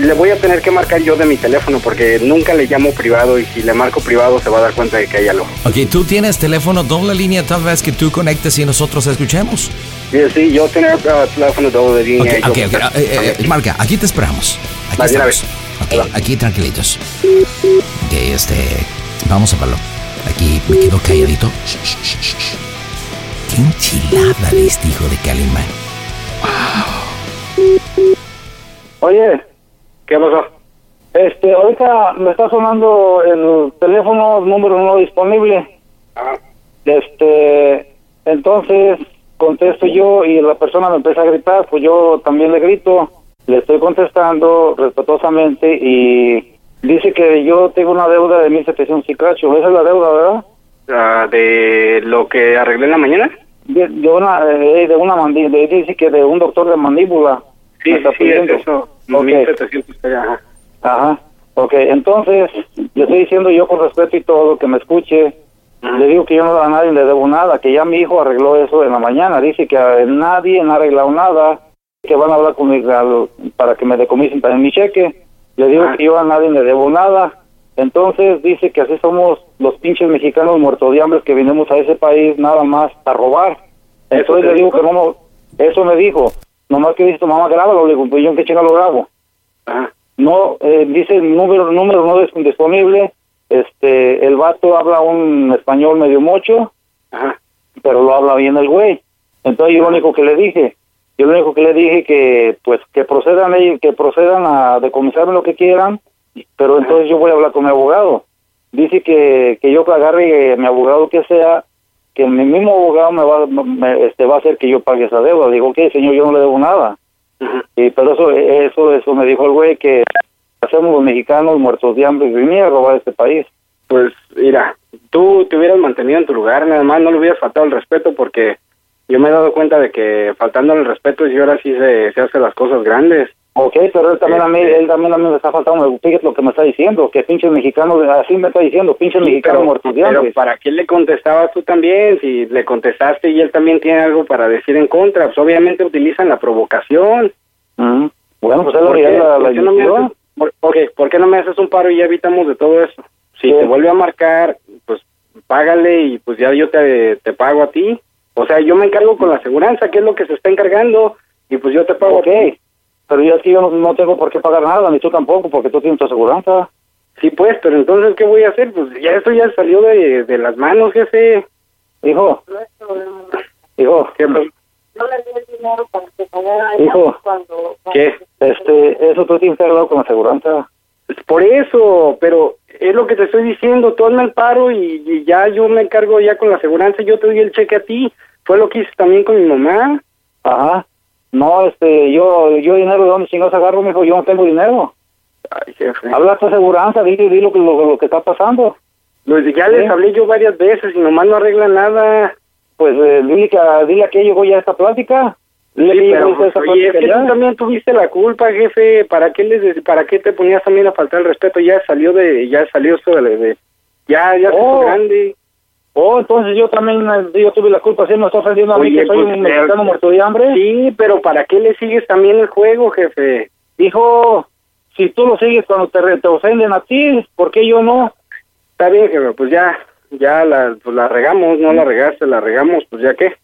Le voy a tener que marcar yo de mi teléfono porque nunca le llamo privado y si le marco privado se va a dar cuenta de que hay algo. Ok, tú tienes teléfono doble línea tal vez que tú conectes y nosotros escuchemos. Sí, sí, yo tengo ah, teléfono doble Ok, línea. yo- ok, ok. eh, eh, marca, aquí te esperamos. Aquí Va, de una estamos. Aquí tranquilitos. Ok, este. Vamos a verlo. Aquí me quedo calladito. Shh, shh, shh, shh, shh. Qué enchilada de este hijo de Calimán. Oye, ¿qué pasó? Este, ahorita me está sonando el teléfono, número no disponible. Este, entonces contesto yo y la persona me empieza a gritar, pues yo también le grito, le estoy contestando respetuosamente y dice que yo tengo una deuda de 1.700 y cacho. Esa es la deuda, ¿verdad? Ah, de lo que arreglé en la mañana. De, de una, eh, de una mandíbula, dice que de un doctor de mandíbula. Sí, sí, es eso. Ok. 1700 ajá. Ajá. Ok, entonces le estoy diciendo yo con respeto y todo que me escuche. Le digo que yo no a nadie le debo nada, que ya mi hijo arregló eso en la mañana. Dice que a nadie no ha arreglado nada que van a hablar conmigo para que me decomisen también mi cheque. Le digo que yo a nadie le debo nada. Entonces dice que así somos los pinches mexicanos muertos de hambre que vinimos a ese país nada más a robar. Entonces le digo dijo? que no- eso me dijo. Nomás que dice tu mamá, grábalo. Le digo, pues yo en qué chinga lo grabo. Ajá. No, eh, dice el número, número no es disponible. Este, el vato habla un español medio mocho, Ajá. pero lo habla bien el güey. Entonces yo lo único que le dije, yo lo único que le dije que pues que procedan que procedan a decomisarme lo que quieran, pero entonces yo voy a hablar con mi abogado. Dice que, que yo agarre eh, mi abogado que sea, que mi mismo abogado me va, me- este, va a hacer que yo pague esa deuda. Digo, ok, señor, yo no le debo nada. Y pero eso, eso, eso me dijo el güey que hacemos los mexicanos muertos de hambre y venir a robar este país. Pues mira, tú te hubieras mantenido en tu lugar, nada más no le hubieras faltado el respeto porque yo me he dado cuenta de que faltando el respeto y ahora sí se, se hacen las cosas grandes. Ok, pero él también a mí, él también a mí me está faltando, fíjate lo que me está diciendo, que pinches mexicanos, así me está diciendo, pinches Sí, mexicanos pero. ¿para qué le contestabas tú también? Si le contestaste y él también tiene algo para decir en contra, pues obviamente utilizan la provocación. Ujú. Bueno, pues él ¿Por ya qué? la, la ¿Por qué no me inició. haces, por, ok, ¿por qué no me haces un paro y ya evitamos de todo eso? Si te vuelve a marcar, pues págale y pues ya yo te, te pago a ti. O sea, yo me encargo con la aseguranza, que es lo que se está encargando, y pues yo te pago Ok, a ti. Pero yo que yo no, no tengo por qué pagar nada, ni tú tampoco, porque tú tienes tu aseguranza. Sí, pues, pero entonces, ¿qué voy a hacer? Pues ya esto ya salió de, de las manos, jefe. Hijo, hijo, ¿Qué pasó? hijo, ¿Qué? este, eso tú tienes que arreglar con la aseguranza. Pues por eso, pero es lo que te estoy diciendo, tú hazme el paro y, y ya yo me encargo ya con la aseguranza, yo te doy el cheque a ti. Fue lo que hice también con mi mamá. Ajá. No, este, yo, yo dinero de dónde chingados agarro, mijo, yo no tengo dinero. Ay, jefe. Habla a tu aseguranza, dile, dile lo, que- lo, lo que está pasando. Pues ya les ¿Sí? hablé yo varias veces y nomás no arreglan nada. Pues eh, dile que dile a que llegó ya esta plática. Dile Sí, que pero oye, es que tú también tuviste la culpa, jefe. ¿Para qué les, para qué te ponías también a faltar el respeto? Ya salió de, ya salió esto de, de- ya, ya Oh. grande. Oh, entonces yo también, eh, yo tuve la culpa, si me está ofendiendo a mí Oye, que soy pues, un mexicano eh, muerto de hambre. Sí, pero ¿para qué le sigues también el juego, jefe? Hijo, si tú lo sigues cuando te, te ofenden a ti, ¿por qué yo no? Está bien, jefe, pues ya, ya la, pues la regamos, no la regaste, la regamos, pues ya qué.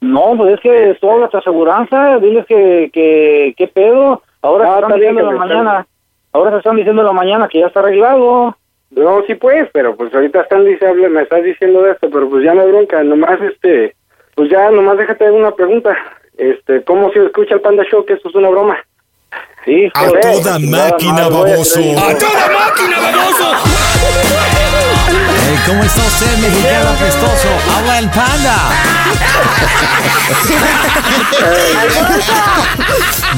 No, pues es que es toda tu aseguranza, diles que, que, qué pedo. Ahora Ah, se están está diciendo en la mañana, ahora se están diciendo en la mañana que ya está arreglado. No, sí pues, pero pues ahorita están diciendo, me estás diciendo de esto, pero pues ya me bronca, nomás este, pues ya nomás déjate de una pregunta. Este, ¿cómo se escucha el Panda Show que esto es una broma? Sí, A joder, toda chingada máquina, a baboso. ¡A toda máquina, baboso! Hey, ¿Cómo está usted, mexicano apestoso? Habla el panda.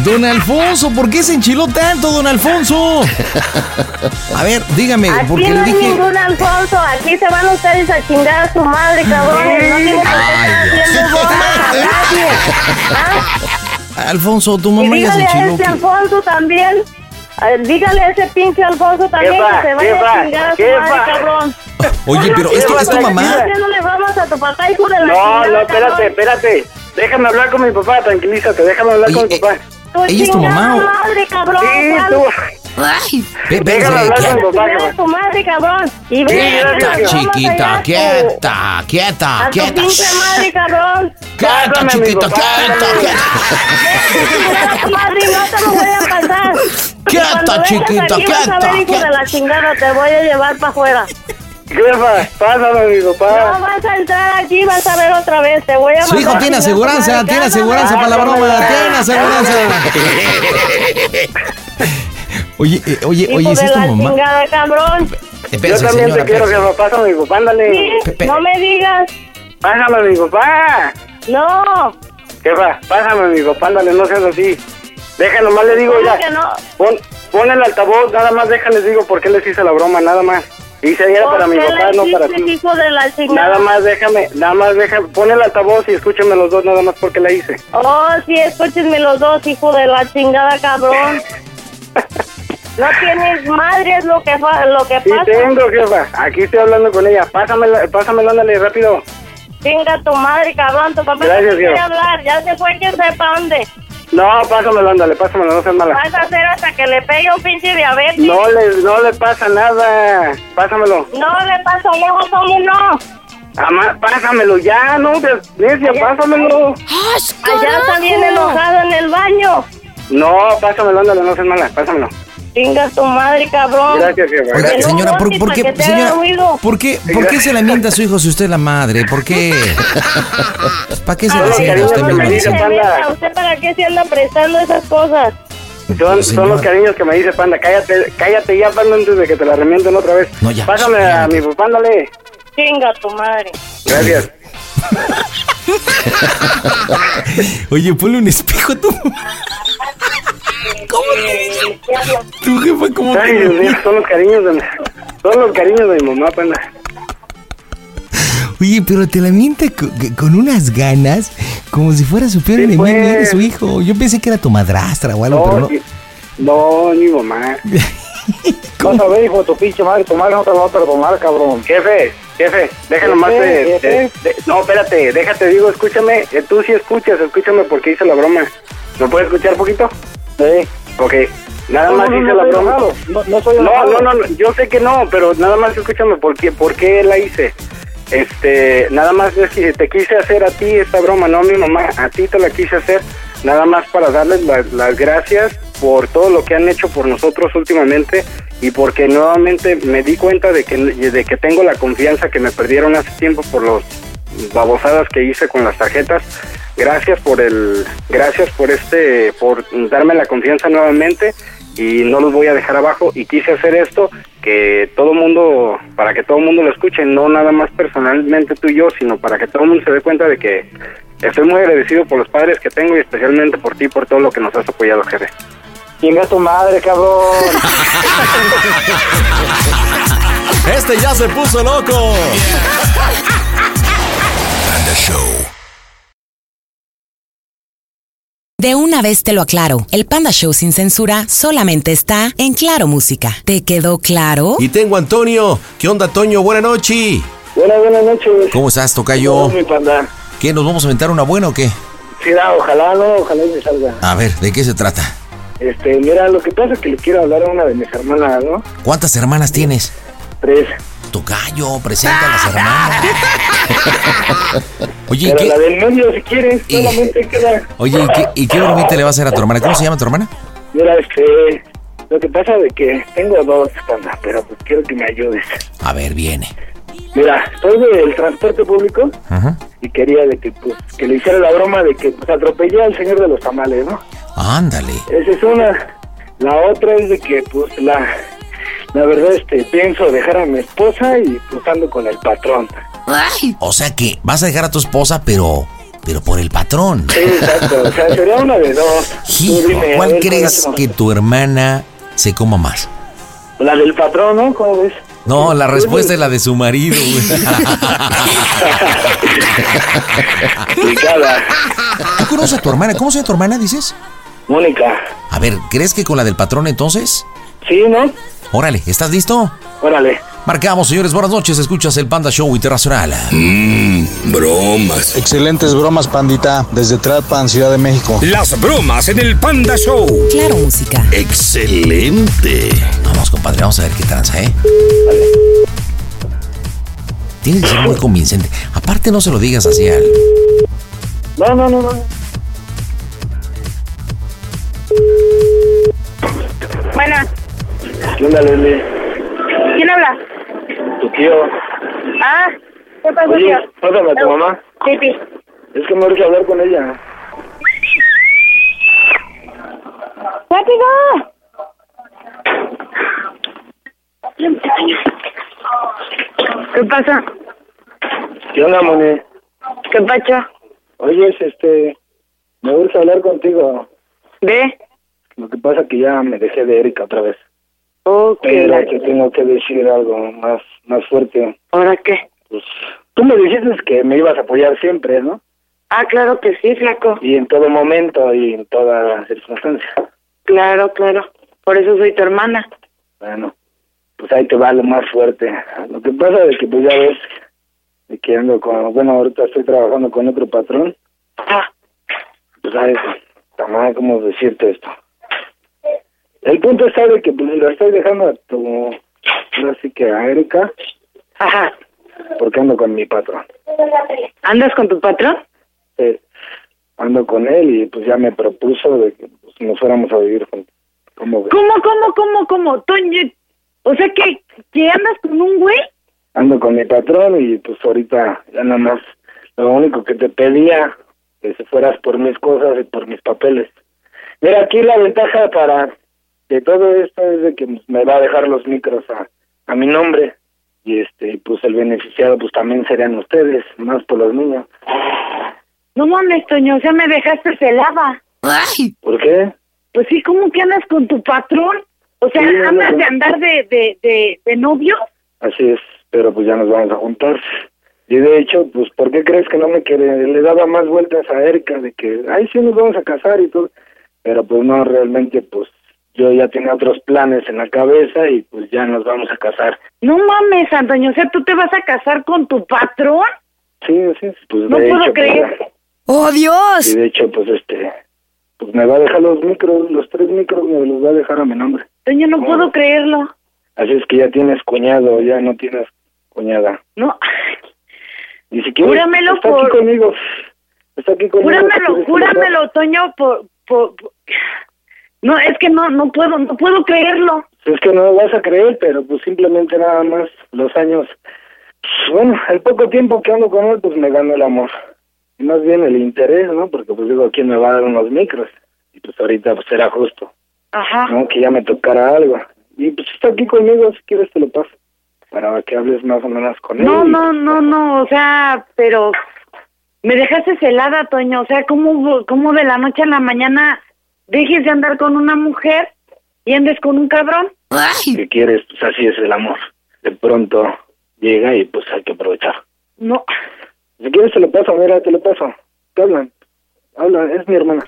Don Alfonso, ¿por qué se enchiló tanto, don Alfonso? A ver, dígame, Aquí porque no le hay dije. ningún Alfonso, aquí se van ustedes a chingar a su madre, cabrón. No qué estar haciendo a nadie. ¿ah? Alfonso, tu Y mamá ya se enchiló. ese Alfonso también. Dígale a ese pinche Alfonso también Jefa, que se vaya jefa, a chingar a su jefa. madre, cabrón. Oye, pero es tu, es tu mamá. No le vamos a tu papá, hijo de la No, chingada, no, espérate, cabrón. espérate. Déjame hablar con mi papá, tranquilízate, déjame hablar con mi papá. Tu ¿Ella es tu mamá madre, cabrón. Sí, ¿cuál? tú. Ve- ve- Déjame ve- hablar quieta, con mi papá, Chingar a jefa. tu madre, cabrón. Y ven, Quieta, chiquita, quieta, quieta, A tu quieta. madre, cabrón. Quieta, Pásame, chiquita, quieta, pásame. quieta. Madre, no te lo voy a pasar. Quieta, chiquita, quieta, hijo quieta. de la chingada, te voy a llevar para afuera. Jefa, pásame mi No papá. vas a entrar aquí, vas a ver otra vez, te voy a Su hijo tiene aseguranza, tiene aseguranza para la broma, tiene aseguranza. Oye, eh, oye, Hijo oye, ¿sí es tu la mamá? chingada, cabrón. Yo también señora, te quiero, espérese. jefa, pásame mi papá, ándale. Sí, no me digas. Pásame mi papá. No. Jefa, pásame mi papá, ándale, no seas así. Deja, nomás le digo ¿Cómo ya. que no? Pon, pon el altavoz, nada más déjales digo por qué les hice la broma, nada más. Dice era para mi ¿Por qué papá, no para ti. hijo de la chingada? Nada más déjame, nada más déjame, pon el altavoz y escúchenme los dos, nada más porque la hice. Oh, sí, escúchenme los dos, hijo de la chingada, cabrón. No tienes madre, es lo que, lo que Sí pasa. tengo, jefa, aquí estoy hablando con ella. Pásamela, pásamela, ándale, rápido. Chinga tu madre, cabrón. Tu papá Gracias, no quiere hablar. Ya se fue que sepa dónde. No, pásamelo, ándale, pásamelo, no seas mala. Vas a hacer hasta que le pegue un pinche diabetes. No le, no le pasa nada. Pásamelo. No le pasa nada, pásamelo. Ama, pásamelo ya, no, necia, pásamelo. Allá está bien enojado en el baño. No, pásamelo, ándale, no seas mala, pásamelo. Chinga tu madre, cabrón. Gracias, jefa. Oiga, señora, ¿por, por qué, señora. ¿por qué, por qué se la mienta a su hijo si usted es la madre? ¿Por qué? ¿Para qué se la Ay, sienta usted para qué se anda prestando esas cosas? Son, son los cariños que me dice Panda. Cállate, cállate ya, Panda, antes de que te la remienten otra vez. No, ya. Pásame a mi papá, ándale. Chinga tu madre. Gracias. Oye, ponle un espejo a tu, tu jefa, ¿cómo Ay, te- Dios mío, son los cariños de mi, son los cariños de mi mamá, Panda. Oye, pero te la miente co- con, unas ganas, como si fuera su peor Sí, enemigo, pues. su hijo. Yo pensé que era tu madrastra o algo, pero No, no. sí. no, ni mamá. Vas a ver, hijo de tu pinche madre, tu madre no te lo va a perdonar, cabrón. Jefe, jefe, déjalo más de, Jefe, de- de- No, espérate, déjate, digo, escúchame. eh, Tú sí escuchas, escúchame porque hice la broma. ¿Me puedes escuchar poquito? Sí. Ok, nada No, más no, hice no la broma. no- no soy no, enojado. no, no, no, yo sé que no, pero nada más escúchame por qué, por qué la hice. Este, nada más es que te quise hacer a ti esta broma, no a mi mamá, a ti te la quise hacer, nada más para darles las, las gracias por todo lo que han hecho por nosotros últimamente y porque nuevamente me di cuenta de que, de que tengo la confianza que me perdieron hace tiempo por los babosadas que hice con las tarjetas. Gracias por el, gracias por este, por darme la confianza nuevamente y no los voy a dejar abajo y quise hacer esto que todo mundo, para que todo el mundo lo escuche, no nada más personalmente tú y yo, sino para que todo el mundo se dé cuenta de que estoy muy agradecido por los padres que tengo y especialmente por ti, por todo lo que nos has apoyado, jefe. Chinga tu madre, cabrón. Este ya se puso loco. Panda Show. De una vez te lo aclaro, el Panda Show sin censura solamente está en Claro Música. ¿Te quedó claro? Y tengo a Antonio. ¿Qué onda, Toño? Buena noche. Buenas, buenas noches. ¿Cómo estás, Tocayo? mi panda. ¿Qué, nos vamos a aventar una buena o qué? Sí, da, ojalá, no, ojalá y me salga. A ver, ¿de qué se trata? Este, mira, lo que pasa es que le quiero hablar a una de mis hermanas, ¿no? ¿Cuántas hermanas tienes? Tres. Tocayo, presenta a las hermanas. Oye, ¿y Pero qué, la del medio, si quieres, solamente queda. oye, ¿y qué, y qué bromita le vas a hacer a tu hermana? ¿Cómo se llama tu hermana? Mira, este, lo que pasa de que tengo dos, panda, pero pues quiero que me ayudes. A ver, viene. Mira, soy del transporte público Ajá. y quería de que, pues, que le hiciera la broma de que, pues, atropellé al señor de los tamales, ¿no? Ándale. Esa es una. La otra es de que, pues, la, la verdad, este, pienso dejar a mi esposa y pues ando con el patrón. O sea que vas a dejar a tu esposa, pero, pero por el patrón. Sí, exacto. O sea, sería una de dos. Hijo, dime, ¿cuál ver, crees ¿cuál que tu hermana se coma más? La del patrón, ¿no? ¿Cómo ves? No, la respuesta es la de su marido. güey. ¿Tú conoces a tu hermana? ¿Cómo se llama tu hermana, dices? Mónica. A ver, ¿crees que con la del patrón entonces? Sí, ¿no? Órale, ¿estás listo? Órale. Marcamos, señores, buenas noches. Escuchas el Panda Show Internacional. Mmm, bromas. Excelentes bromas, pandita, desde Tlalpan, Ciudad de México. Las bromas en el Panda Show. Claro Música. Excelente. Vamos, compadre, vamos a ver qué tranza, ¿eh? Tienes que ser muy convincente. Aparte, no se lo digas así al. No, no, no, no. Bueno, ¿Qué onda, Leslie? ¿quién habla? Tu tío. Ah, ¿qué pasó, Oye, tío? pásame a tu mamá. Sí, sí. Es que me urge hablar con ella. ¡Rápido! ¿Qué pasa? ¿Qué onda, Moni? ¿Qué pacho? Oye, este, me urge hablar contigo. ¿Ve? Lo que pasa que ya me dejé de Erika otra vez. Que Pero la... te tengo que decir algo más, más fuerte. ¿Ahora qué? Pues, tú me dijiste que me ibas a apoyar siempre, ¿no? Ah, claro que sí, flaco. Y en todo momento y en toda circunstancia. Claro, claro. Por eso soy tu hermana. Bueno, pues ahí te va lo más fuerte. Lo que pasa es que pues ya ves que ando con, bueno, ahorita estoy trabajando con otro patrón. Ah. Pues sabes, Tamara, ¿cómo decirte esto? El punto está de que pues, lo estoy dejando a tu, así que a Erika. Ajá. Porque ando con mi patrón. ¿Andas con tu patrón? Sí. Ando con él y pues ya me propuso de que pues, nos fuéramos a vivir juntos. ¿Cómo? ¿Cómo, cómo, cómo, cómo? Toño, o sea que, que andas con un güey. Ando con mi patrón y pues ahorita ya nada más lo único que te pedía que se fueras por mis cosas y por mis papeles. Mira, aquí la ventaja para de todo esto es de que me va a dejar los micros a, a mi nombre y este pues el beneficiado pues también serían ustedes, más por los niños. No mames, Toño, o sea, me dejaste celada. ¿Por qué? Pues sí, ¿cómo que andas con tu patrón? O sea, Sí, ¿andas de andar de, de, de, de novio? Así es, pero pues ya nos vamos a juntar. Y de hecho, pues, ¿por qué crees que no me quiere? Le daba más vueltas a Erika de que, ay, sí, nos vamos a casar y todo. Pero pues no, realmente, pues, yo ya tenía otros planes en la cabeza y pues ya nos vamos a casar. No mames, Antonio, o sea, ¿tú te vas a casar con tu patrón? Sí, sí, pues No de puedo hecho, pues, creer. ¡Oh, Dios! y de hecho, pues, este, pues me va a dejar los micros, los tres micros me los va a dejar a mi nombre. Toño, no puedo creerlo. Así es que ya tienes cuñado, ya no tienes cuñada. No, Y si quieres, Júramelo está por- aquí conmigo. Está aquí conmigo. júramelo, júramelo, Toño, por, por, por- No, es que no, no puedo, no puedo creerlo. Es que no vas a creer, pero pues simplemente nada más los años. Bueno, el poco tiempo que ando con él, pues me ganó el amor. Y más bien el interés, ¿no? Porque pues digo, ¿quién me va a dar unos micros? Y pues ahorita pues será justo, Ajá. ¿no? Que ya me tocara algo. Y pues está aquí conmigo, si quieres te lo paso. Para que hables más o menos con él. No, no, no, no, o sea, pero me dejaste celada, Toño, o sea, ¿cómo, cómo de la noche a la mañana dejes de andar con una mujer y andes con un cabrón? Si quieres, pues así es el amor. De pronto llega y pues hay que aprovechar. No, Si quieres te lo paso, mira, te lo paso. ¿Qué hablan? Habla, es mi hermana.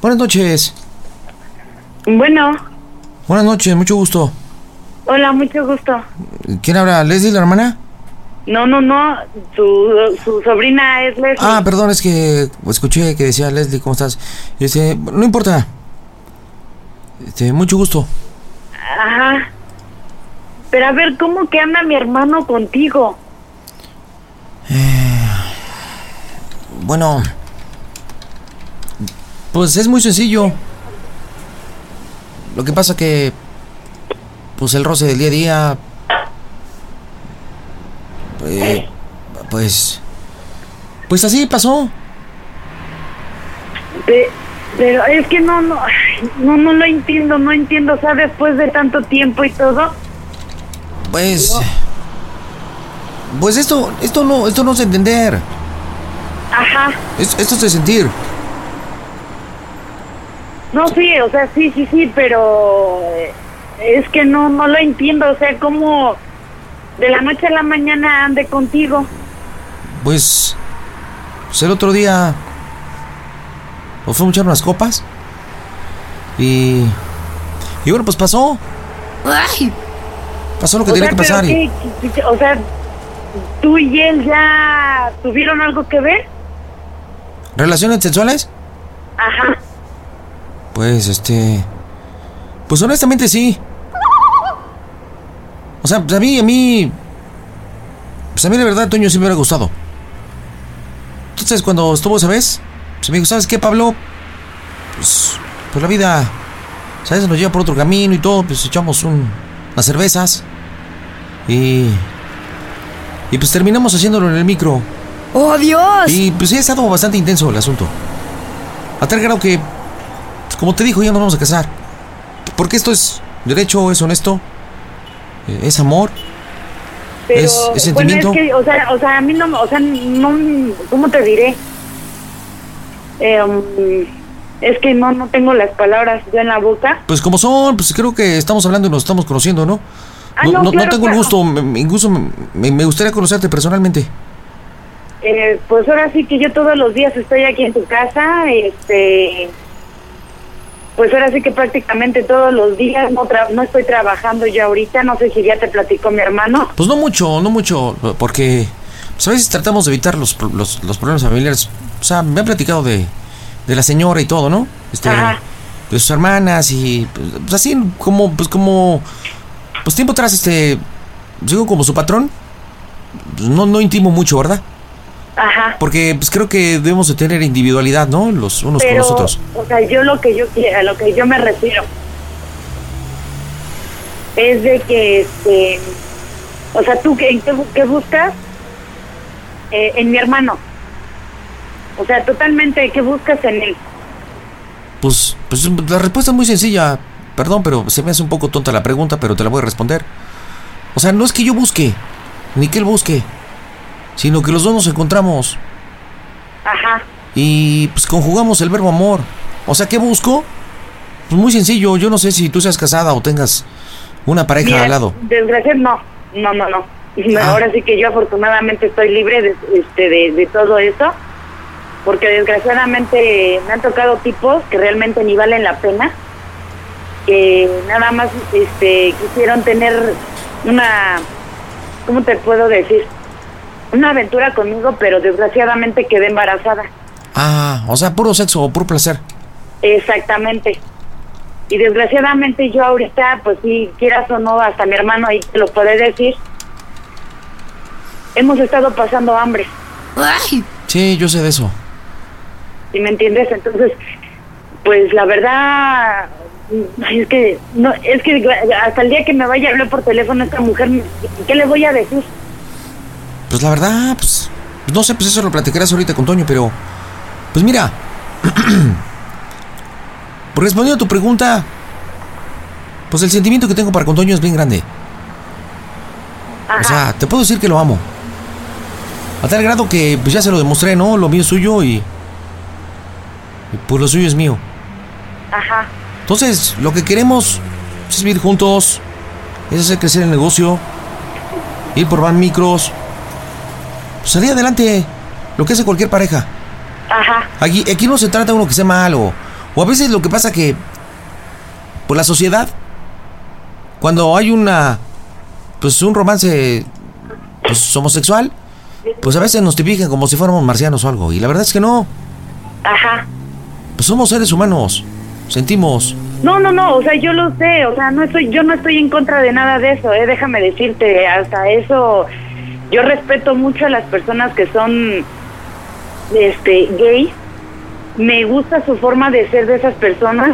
Buenas noches. bueno, Buenas noches, mucho gusto. hola, mucho gusto. ¿Quién habla? ¿Leslie, la hermana? No, no, no, su, su sobrina es Leslie. Ah, perdón, es que escuché que decía Leslie, ¿cómo estás? Este, no importa. Este, mucho gusto. Ajá. Pero a ver, ¿cómo que anda mi hermano contigo? Bueno, pues es muy sencillo. Lo que pasa que, pues el roce del día a día, eh, pues, pues así pasó. Pe- pero es que no, no, no, no lo entiendo, no entiendo, o sea, después de tanto tiempo y todo. Pues, pues esto, esto no, esto no es de entender. Ajá. Es- esto es de sentir. No, sí, o sea, sí, sí, sí, pero eh, es que no, no lo entiendo, o sea, cómo de la noche a la mañana ande contigo. Pues, pues el otro día, nos fuimos a echar unas copas y, y bueno, pues pasó. Pasó lo que O tenía sea, que pasar pero y qué- qué- o sea, tú y él ya tuvieron algo que ver. relaciones sexuales. Ajá. Pues este. Pues honestamente sí. O sea, pues a mí, a mí. Pues a mí de verdad, Toño, sí me hubiera gustado. Entonces, cuando estuvo esa vez, pues me dijo, ¿sabes qué, Pablo? Pues, pues la vida, ¿sabes? Nos lleva por otro camino y todo, pues echamos un, unas cervezas. Y. Y pues terminamos haciéndolo en el micro. ¡Oh, Dios! Y pues sí, ha estado bastante intenso el asunto. A tal grado que, como te dijo, ya nos vamos a casar. Porque esto es derecho, es honesto, es amor, Pero, es, es bueno, sentimiento. es que, o sea, o sea, a mí no, o sea, no, ¿cómo te diré? Eh, um, es que no, no tengo las palabras ya en la boca. Pues como son, pues creo que estamos hablando y nos estamos conociendo, ¿no? Ah, no, no, no- no claro, tengo el gusto, me- me- incluso me, me gustaría conocerte personalmente. Eh, pues ahora sí que yo todos los días estoy aquí en tu casa, este, pues ahora sí que prácticamente todos los días no, tra- no estoy trabajando yo ahorita, no sé si ya te platicó mi hermano. Pues no mucho, no mucho, porque pues, a veces tratamos de evitar los, los, los problemas familiares. O sea, me han platicado de, de la señora y todo, ¿no? Este, Ajá. de sus hermanas y pues así como, pues como, pues tiempo atrás, este, sigo como su patrón. Pues, no, no intimo mucho, ¿verdad? Ajá. Porque pues creo que debemos de tener individualidad, ¿no? Los unos Pero, con los otros. o sea, yo lo que yo quiero, lo que yo me refiero es de que, este, o sea, tú qué, qué buscas Eh, en mi hermano. O sea, totalmente, ¿qué buscas en él? Pues, pues la respuesta es muy sencilla. Perdón, pero se me hace un poco tonta la pregunta, pero te la voy a responder. O sea, no es que yo busque, ni que él busque, sino que los dos nos encontramos Ajá. y pues conjugamos el verbo amor. O sea, ¿qué busco? Pues muy sencillo, yo no sé si tú seas casada o tengas una pareja Mira, al lado. Desgraciadamente, no, no, no, no. Ah. Ahora sí que yo afortunadamente estoy libre de, este, de, de todo eso, porque desgraciadamente me han tocado tipos que realmente ni valen la pena, que nada más este, quisieron tener una, ¿cómo te puedo decir? Una aventura conmigo, pero desgraciadamente quedé embarazada. Ah, o sea, puro sexo o puro placer. Exactamente. Y desgraciadamente yo ahorita, pues si quieras o no, hasta mi hermano ahí te lo puede decir, hemos estado pasando hambre, Sí, yo sé de eso. ¿sí me entiendes? Entonces, pues la verdad, ay, es que, no, es que hasta el día que me vaya a hablar por teléfono esta mujer, ¿qué le voy a decir? Pues la verdad, pues no sé, pues eso lo platicarás ahorita con Toño, pero pues mira, por respondiendo a tu pregunta, pues el sentimiento que tengo para con Toño es bien grande. O sea, te puedo decir que lo amo. A tal grado que pues ya se lo demostré, ¿no? Lo mío es suyo y, y pues lo suyo es mío. Ajá. Entonces, lo que queremos es vivir juntos, es hacer crecer el negocio, ir por van micros, salir adelante, lo que hace cualquier pareja. Ajá. Aquí, aquí no se trata de uno que sea malo, o a veces lo que pasa que, por la sociedad, cuando hay una, pues un romance, pues homosexual, pues a veces nos tipifican como si fuéramos marcianos o algo, y la verdad es que no, Ajá. pues somos seres humanos, sentimos, No, no, no, o sea, yo lo sé, o sea, no estoy, yo no estoy en contra de nada de eso, eh, déjame decirte, hasta eso, yo respeto mucho a las personas que son, este, gay, me gusta su forma de ser de esas personas,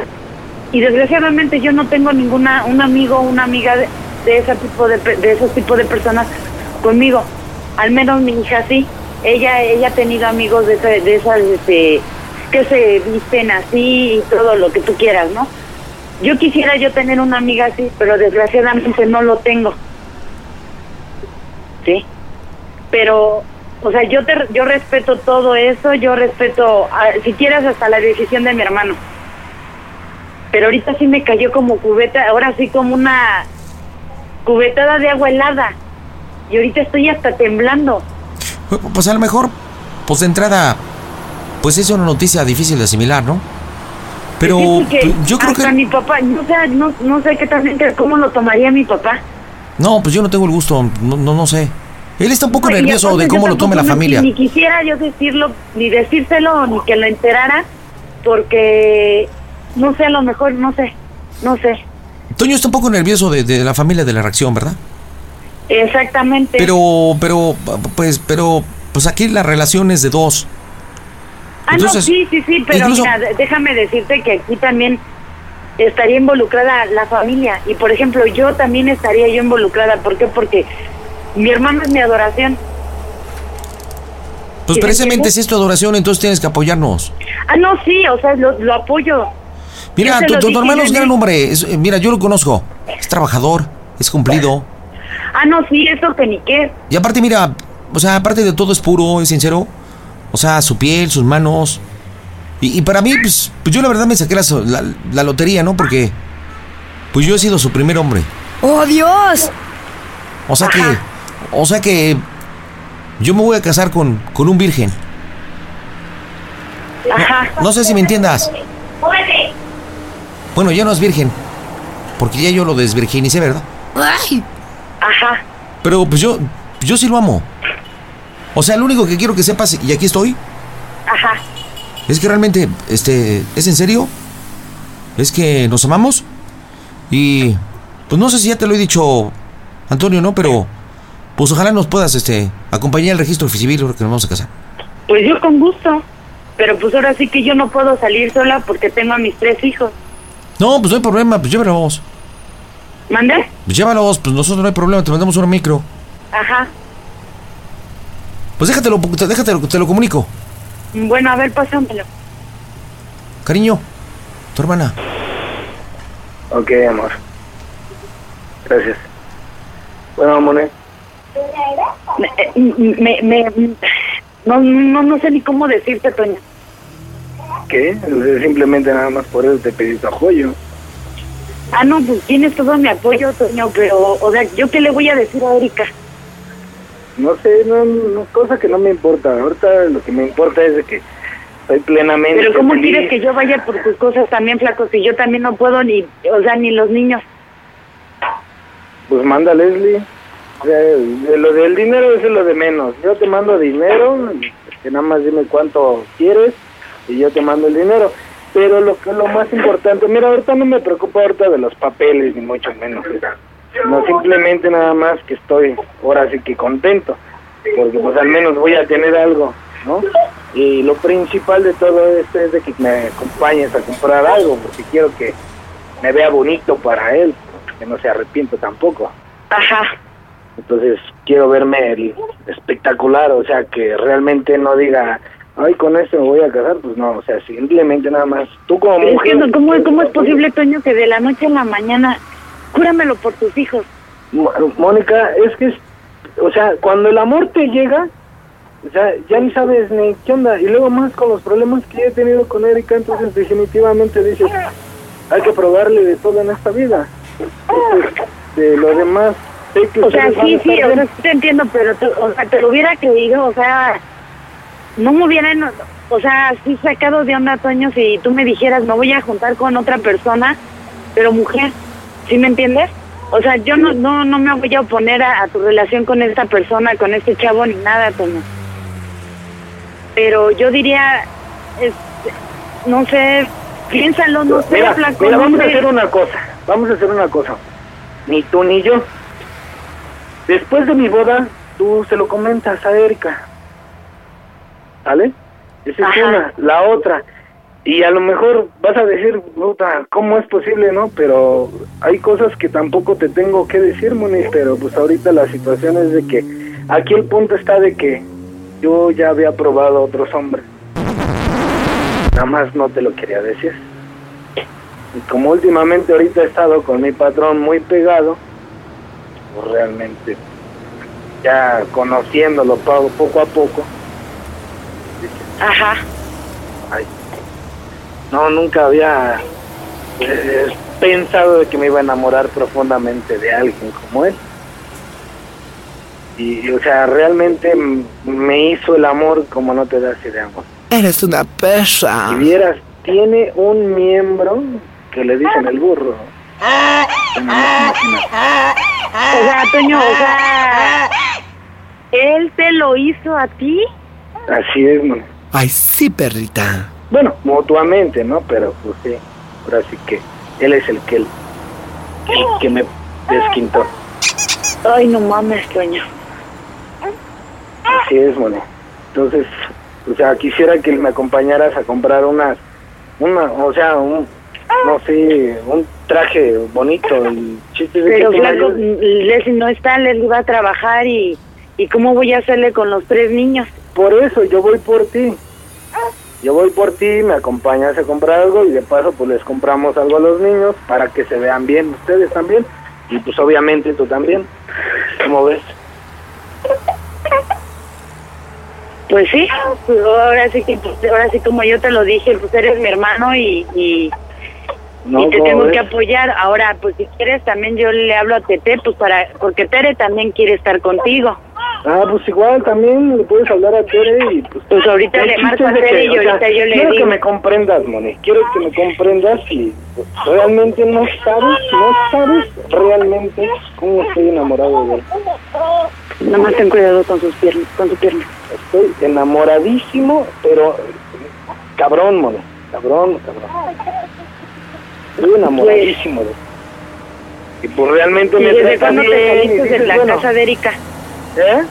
y desgraciadamente yo no tengo ninguna, un amigo una amiga de, ese tipo de, de esos tipos de personas conmigo, al menos mi hija sí, ella, ella ha tenido amigos de, esa- de esas, este, que se visten así y todo lo que tú quieras, ¿no? Yo quisiera yo tener una amiga así, pero desgraciadamente no lo tengo. ¿Sí? Pero, o sea, yo te, yo respeto todo eso, yo respeto, ah, si quieres, hasta la decisión de mi hermano. Pero ahorita sí me cayó como cubeta, ahora sí como una cubetada de agua helada. Y ahorita estoy hasta temblando. Pues a lo mejor, pues de entrada, pues es una noticia difícil de asimilar, ¿no? Pero Sí, yo creo hasta que... mi papá, no sé, no, no sé qué también, cómo lo tomaría mi papá. No, pues yo no tengo el gusto, no, no, no sé. Él está un poco nervioso de cómo lo tome la familia. Ni quisiera yo decirlo, ni decírselo, ni que lo enterara, porque no sé, a lo mejor, no sé, no sé. Toño está un poco nervioso de, de la familia de la reacción, ¿verdad? Exactamente. Pero, pero, pues, pero, pues aquí la relación es de dos. ah, entonces, no, sí, sí, sí, pero incluso- mira, déjame decirte que aquí también estaría involucrada la familia. Y por ejemplo, yo también estaría yo involucrada. ¿Por qué? Porque mi hermano es mi adoración. Pues ¿Sí me precisamente si es tu adoración, entonces tienes que apoyarnos. Ah, no, sí, o sea, lo, lo apoyo. Mira, tu, hermano es gran hombre. es- mira, yo lo conozco. Es trabajador, es cumplido. Ah, no, sí, eso que ni qué. Y aparte, mira, o sea, aparte de todo es puro, es sincero. O sea, su piel, sus manos. Y, y para mí, pues, pues yo la verdad me saqué la- la lotería, ¿no? Porque, pues yo he sido su primer hombre. ¡Oh, Dios! O sea que, o sea que yo me voy a casar con, con un virgen. Ajá. No sé si me entiendas. Bueno, ya no es virgen. Porque ya yo lo desvirginicé, ¿verdad? Ajá. Pero pues yo, yo sí lo amo. O sea, lo único que quiero que sepas, y aquí estoy, Ajá. Es que realmente, este, ¿es en serio? Es que nos amamos. Y, pues no sé si ya te lo he dicho, Antonio, ¿no? Pero, pues ojalá nos puedas, este, acompañar al registro civil porque nos vamos a casar. Pues yo con gusto. Pero pues ahora sí que yo no puedo salir sola porque tengo a mis tres hijos. No, pues no hay problema, pues llévalos. ¿Mande? Pues llévalos, pues nosotros no hay problema, te mandamos una micro. Ajá. Pues déjatelo, déjatelo, te lo comunico. Bueno, a ver, pásamelo. Cariño, tu hermana. Ok, amor. Gracias. Bueno, Monet. Me, me, me- no, no, no sé ni cómo decirte, Toño. ¿Qué? Simplemente nada más por eso te pedí tu apoyo. Ah, no, pues tienes todo mi apoyo, Toño, pero, o sea, ¿yo qué le voy a decir a Erika? No sé, no, no, cosa que no me importa. Ahorita lo que me importa es de que estoy plenamente Pero ¿cómo feliz. quieres que yo vaya por tus cosas también, flaco, si yo también no puedo ni, o sea, ni los niños? Pues manda a Leslie. De lo del dinero es lo de menos. Yo te mando dinero, que nada más dime cuánto quieres y yo te mando el dinero. Pero lo que lo más importante, mira, ahorita no me preocupa ahorita de los papeles, ni mucho menos. No, simplemente nada más que estoy ahora sí que contento, porque pues al menos voy a tener algo, ¿no? Y lo principal de todo esto es de que me acompañes a comprar algo, porque quiero que me vea bonito para él, que no se arrepiento tampoco. Ajá. Entonces quiero verme el- espectacular, o sea, que realmente no diga, ay, con esto me voy a casar, pues no, o sea, simplemente nada más, tú como Pero es mujer... que no, ¿cómo, ¿cómo es posible, Toño, que de la noche a la mañana, cúramelo por tus hijos? Mónica, es que, es, o sea, cuando el amor te llega, o sea, ya ni sabes ni qué onda, y luego más con los problemas que he tenido con Erika, entonces definitivamente dices, hay que probarle de todo en esta vida. Entonces, de lo demás, O sea, sí, sí, sea, sí te entiendo, pero tú- o sea, te lo hubiera creído, o sea, no me hubieran, o sea, así sacado de onda, Toño, si tú me dijeras, me voy a juntar con otra persona, pero mujer, ¿sí me entiendes? O sea, yo no, no, no me voy a oponer a, a tu relación con esta persona, con este chavo, ni nada, Toño. Pero yo diría, es- no sé, piénsalo, no sé, Mira, flaco, mira, no vamos a hacer una cosa, vamos a hacer una cosa. Ni tú ni yo. Después de mi boda, tú se lo comentas a Erika. ¿Sale? Esa es una. La otra, y a lo mejor vas a decir, puta, ¿cómo es posible, no? Pero hay cosas que tampoco te tengo que decir, Moni, pero pues ahorita la situación es de que aquí el punto está de que yo ya había probado a otros hombres. Nada más no te lo quería decir. Y como últimamente ahorita he estado con mi patrón muy pegado, pues realmente ya conociéndolo po- poco a poco, Ajá. ay, no, nunca había eh, pensado de que me iba a enamorar profundamente de alguien como él. Y, o sea, realmente me hizo el amor como no te das idea, amor. Eres una perra. Si vieras, tiene un miembro que le dicen el burro. O sea, Toño, o sea, ¿él te lo hizo a ti? Así es, man. Ay, sí, perrita. Bueno, mutuamente, ¿no? Pero pues sí, ahora sí que él es el que, el, el que me desquintó. Ay, no mames, Toño. Así es, Moni. Entonces, o sea, quisiera que me acompañaras a comprar unas, una, o sea, un, no sé, un traje bonito. El chiste de Pero que flaco, ayudes. Leslie no está, Leslie va a trabajar y, y ¿cómo voy a hacerle con los tres niños? Por eso, yo voy por ti. Yo voy por ti, me acompañas a comprar algo y de paso pues les compramos algo a los niños para que se vean bien ustedes también y pues obviamente tú también. ¿Cómo ves? Pues sí, ahora sí que, pues, ahora sí como yo te lo dije, pues eres mi hermano y, y, No, y te ¿cómo tengo ves? que apoyar. Ahora, pues si quieres también yo le hablo a Tete, pues para, porque Tere también quiere estar contigo. Ah, pues igual también le puedes hablar a Tere y pues... Pues ahorita le marco a Tere y o sea, ahorita yo le Quiero que me comprendas, Moni, quiero que me comprendas y pues, realmente no sabes, no sabes realmente cómo estoy enamorado de él. Nada más ten cuidado con sus piernas, con su pierna. Estoy enamoradísimo, pero cabrón, mole. Cabrón, cabrón. Estoy enamoradísimo Y pues realmente ¿Y me desde trata cuándo te bien, y saliste de la bueno, casa de Erika? ¿Eh?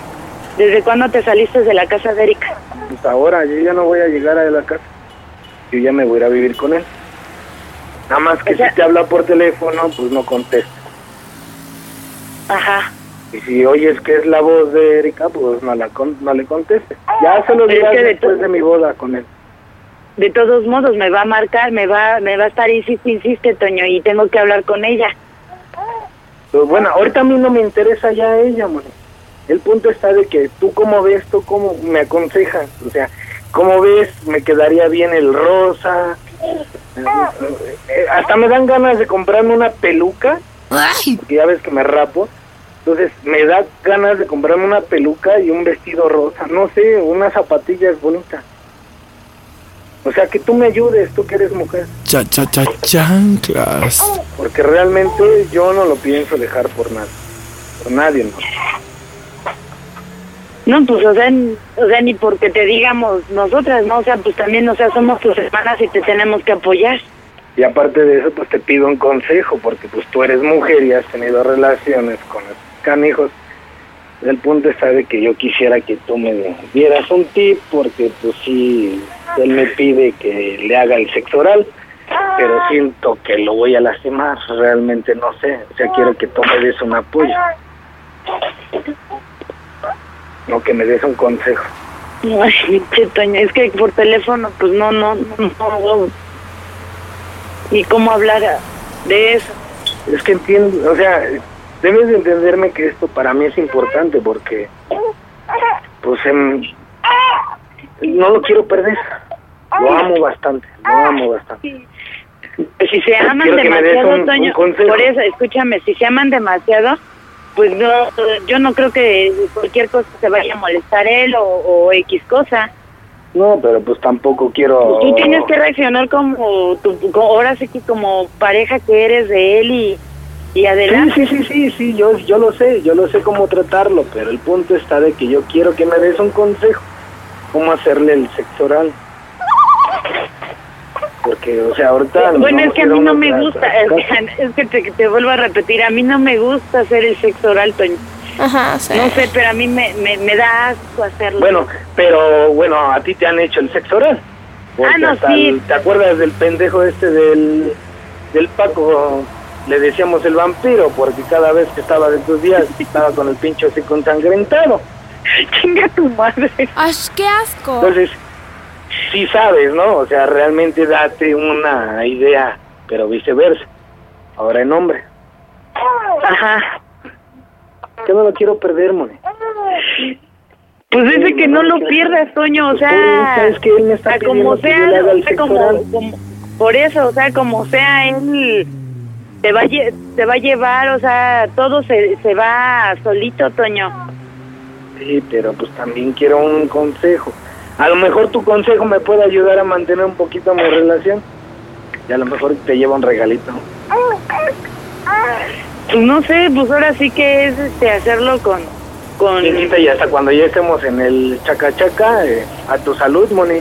¿Desde cuándo te saliste de la casa de Erika? Pues ahora yo ya no voy a llegar a la casa. Yo ya me voy a ir a vivir con él. Nada más que si te habla por teléfono, pues no contesta. Ajá. Y si oyes que es la voz de Erika, pues no, la con- no le contestes. Ya se lo dirás después de mi boda con él. De todos modos, me va a marcar, me va, me va a estar insiste, insiste, Toño, y tengo que hablar con ella. Pues bueno, ahorita a mí no me interesa ya ella, mano. El punto está de que tú cómo ves, tú cómo me aconsejas. O sea, cómo ves, me quedaría bien el rosa. Eh, hasta me dan ganas de comprarme una peluca. Porque ya ves que me rapo. Entonces me da ganas de comprarme una peluca y un vestido rosa. No sé, unas zapatillas bonitas. O sea, que tú me ayudes, tú que eres mujer. Cha, cha, cha, chanclas. Porque realmente yo no lo pienso dejar por nada. Por nadie, no. No, pues, o sea, o sea, ni porque te digamos nosotras, ¿no? O sea, pues también, o sea, somos tus hermanas y te tenemos que apoyar. Y aparte de eso, pues te pido un consejo, porque pues tú eres mujer y has tenido relaciones con los canijos. El punto está de que yo quisiera que tú me dieras un tip, porque pues sí, él me pide que le haga el sexo oral, pero siento que lo voy a lastimar, realmente no sé. O sea, quiero que tú me des un apoyo. No, que me des un consejo. Ay, Toño, es que por teléfono, pues no, no, no, no. Ni cómo hablar de eso. Es que entiendo, o sea, debes de entenderme que esto para mí es importante porque, pues, no lo quiero perder. Lo amo bastante, lo amo bastante. Pues si se aman Quiero demasiado, un- Toño, un consejo. por eso, escúchame, si se aman demasiado, pues no, yo no creo que cualquier cosa se vaya a molestar él o, o X cosa. No, pero pues tampoco quiero... Tú tienes que reaccionar como, tu, como- ahora sí que como pareja que eres de él y, y adelante. Sí, sí, sí, sí, sí, yo, yo lo sé, yo lo sé cómo tratarlo, pero el punto está de que yo quiero que me des un consejo, cómo hacerle el sexo oral. Porque, o sea, ahorita... Bueno, no es que a mí no me gusta, es que, es que te, te vuelvo a repetir, a mí no me gusta hacer el sexo oral, Toño. Ajá, sí. No sé, pero a mí me, me, me da asco hacerlo. Bueno, pero bueno, a ti te han hecho el sexo oral. Porque Ah, no, sí. el- ¿Te acuerdas del pendejo este del, del Paco? Le decíamos el vampiro, porque cada vez que estaba de tus días estaba con el pincho así ensangrentado. Chinga tu madre. ¡Ay, qué asco! Entonces, sí sabes, ¿no? O sea, realmente date una idea, pero viceversa. Ahora en hombre. Ajá. Que no lo quiero perder, mone. Pues dice que no lo pierdas, Toño, o sea, Es que él me está como pidiendo que yo sea, le haga sea, como, como- por eso, o sea, como sea, él te va a, lle- te va a llevar, o sea, todo se, se va solito, Toño. Sí, pero pues también quiero un consejo. A lo mejor tu consejo me puede ayudar a mantener un poquito mi relación. Y a lo mejor te lleva un regalito. No sé, pues ahora sí que es este, hacerlo con... con... Chiquita, y hasta cuando ya estemos en el chaca chaca, eh, a tu salud, Moni.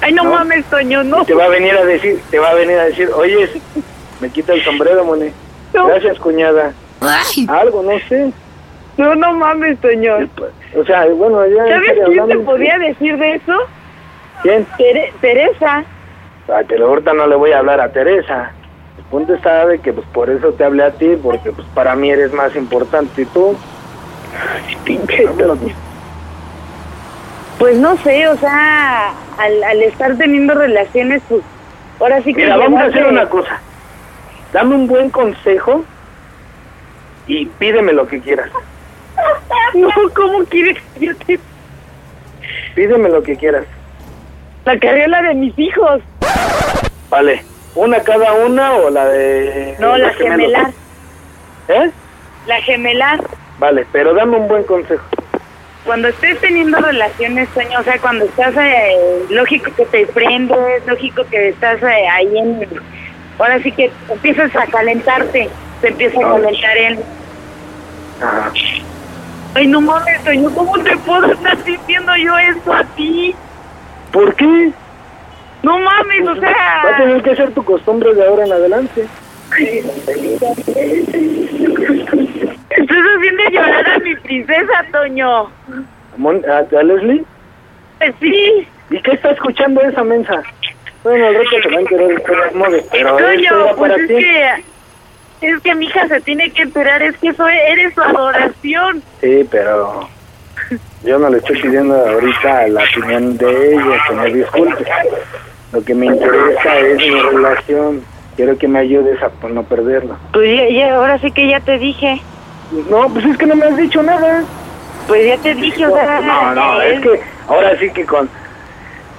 Ay, no, ¿No? mames, Toño, no. Te va a venir a decir, te va a venir a decir, oye, me quita el sombrero, Moni. Gracias, cuñada. Algo, no sé. No, no mames, Toño. O sea, bueno, ya... ¿Sabes quién te podía decir de eso? ¿Quién? Tere- Teresa. Ay, pero ahorita no le voy a hablar a Teresa. El punto está de que pues por eso te hablé a ti, porque pues para mí eres más importante y tú. Pinche Pues no sé, o sea, al, al estar teniendo relaciones, pues ahora sí que... Mira, vamos a hacer una cosa. Dame un buen consejo y pídeme lo que quieras. No, ¿cómo quieres que yo te... Pídeme lo que quieras. La carriola de mis hijos. Vale. ¿Una cada una o la de... No, la gemelar. ¿Eh? La gemelar. Vale, pero dame un buen consejo. Cuando estés teniendo relaciones, sueño, o sea, cuando estás, eh, lógico que te prendes, lógico que estás eh, ahí en... Ahora sí que empiezas a calentarte, te empieza a calentar él. Ajá. Ay, no mames, Toño, ¿cómo te puedo estar diciendo yo esto a ti? ¿Por qué? No mames, o sea. Va a tener que ser tu costumbre de ahora en adelante. Estás haciendo llorar a mi princesa, Toño. ¿A, Leslie? Pues sí. ¿Y qué está escuchando esa mensa? Bueno, al rato se va a enterar de todos modos, pero Toño, pues es ti. que. Es que mi hija se tiene que enterar, es que soy, eres su adoración. Sí, pero yo no le estoy pidiendo ahorita la opinión de ella, que me disculpe. Lo que me interesa es mi relación. Quiero que me ayudes a no perderla. Pues ya, ya, ahora sí que ya te dije. No, pues es que no me has dicho nada. Pues ya te dije, o sea. No, no, es que ahora sí que con...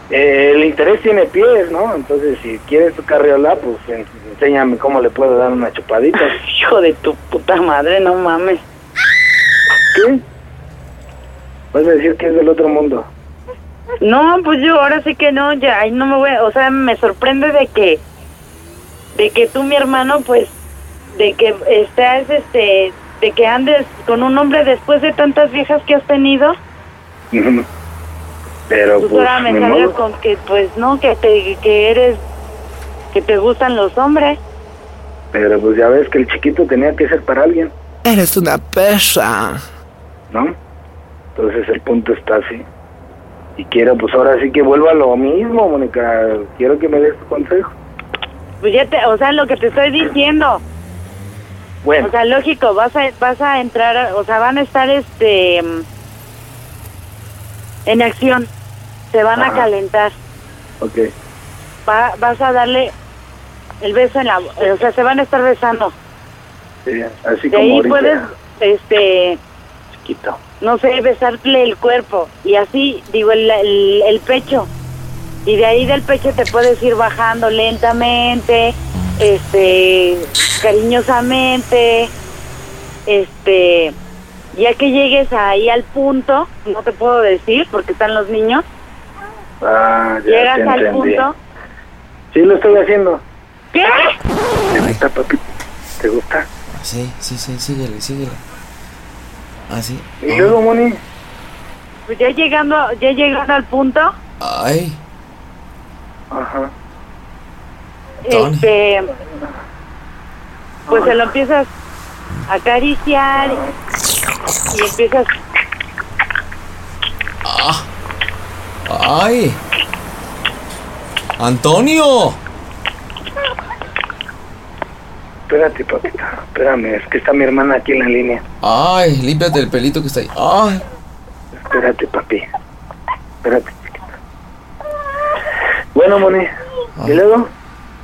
eh, el interés tiene pies, ¿no? Entonces, si quieres tu carriola, pues en- enséñame cómo le puedo dar una chupadita. Hijo de tu puta madre, no mames. ¿Qué? Vas a decir que es del otro mundo. No, pues yo ahora sí que no, ya, ahí no me voy, o sea, me sorprende de que, de que tú, mi hermano, pues, de que estás, este, de que andes con un hombre después de tantas viejas que has tenido, Pero pues pues, ahora me modo. con que, pues, no, que te, que eres, que te gustan los hombres. Pero pues ya ves que el chiquito tenía que ser para alguien, Eres una perra. ¿no? Entonces el punto está así. Y quiero, pues ahora sí que vuelva a lo mismo, Mónica. Quiero que me des tu consejo. Pues ya te, o sea, lo que te estoy diciendo. Bueno. O sea, lógico, vas a, vas a entrar, o sea, van a estar, este, en acción. Se van a calentar. Ok. Va, vas a darle el beso en la, o sea, se van a estar besando. Sí, así De como ahí ahorita. puedes, este, Chiquito. no sé, besarle el cuerpo y así, digo, el, el, el pecho. Y de ahí del pecho te puedes ir bajando lentamente, este, cariñosamente, este, ya que llegues ahí al punto, no te puedo decir porque están los niños, Ah, ya llegas te al entendí. punto. Sí, lo estoy haciendo. ¿Qué? ¿Te gusta, papi? ¿Te gusta? Sí, sí, sí, síguele, síguele. Así. ¿Y luego, Moni? Pues ya llegando, ya llegando al punto, Ay. Ajá. Este, pues se lo empiezas a acariciar y empiezas Ah. Ay. Antonio. Espérate, papita. Espérame, es que está mi hermana aquí en la línea. Ay, límpiate el pelito que está ahí. Ay. Espérate, papi. Espérate, chiquita. Bueno, Moni. ¿Y luego?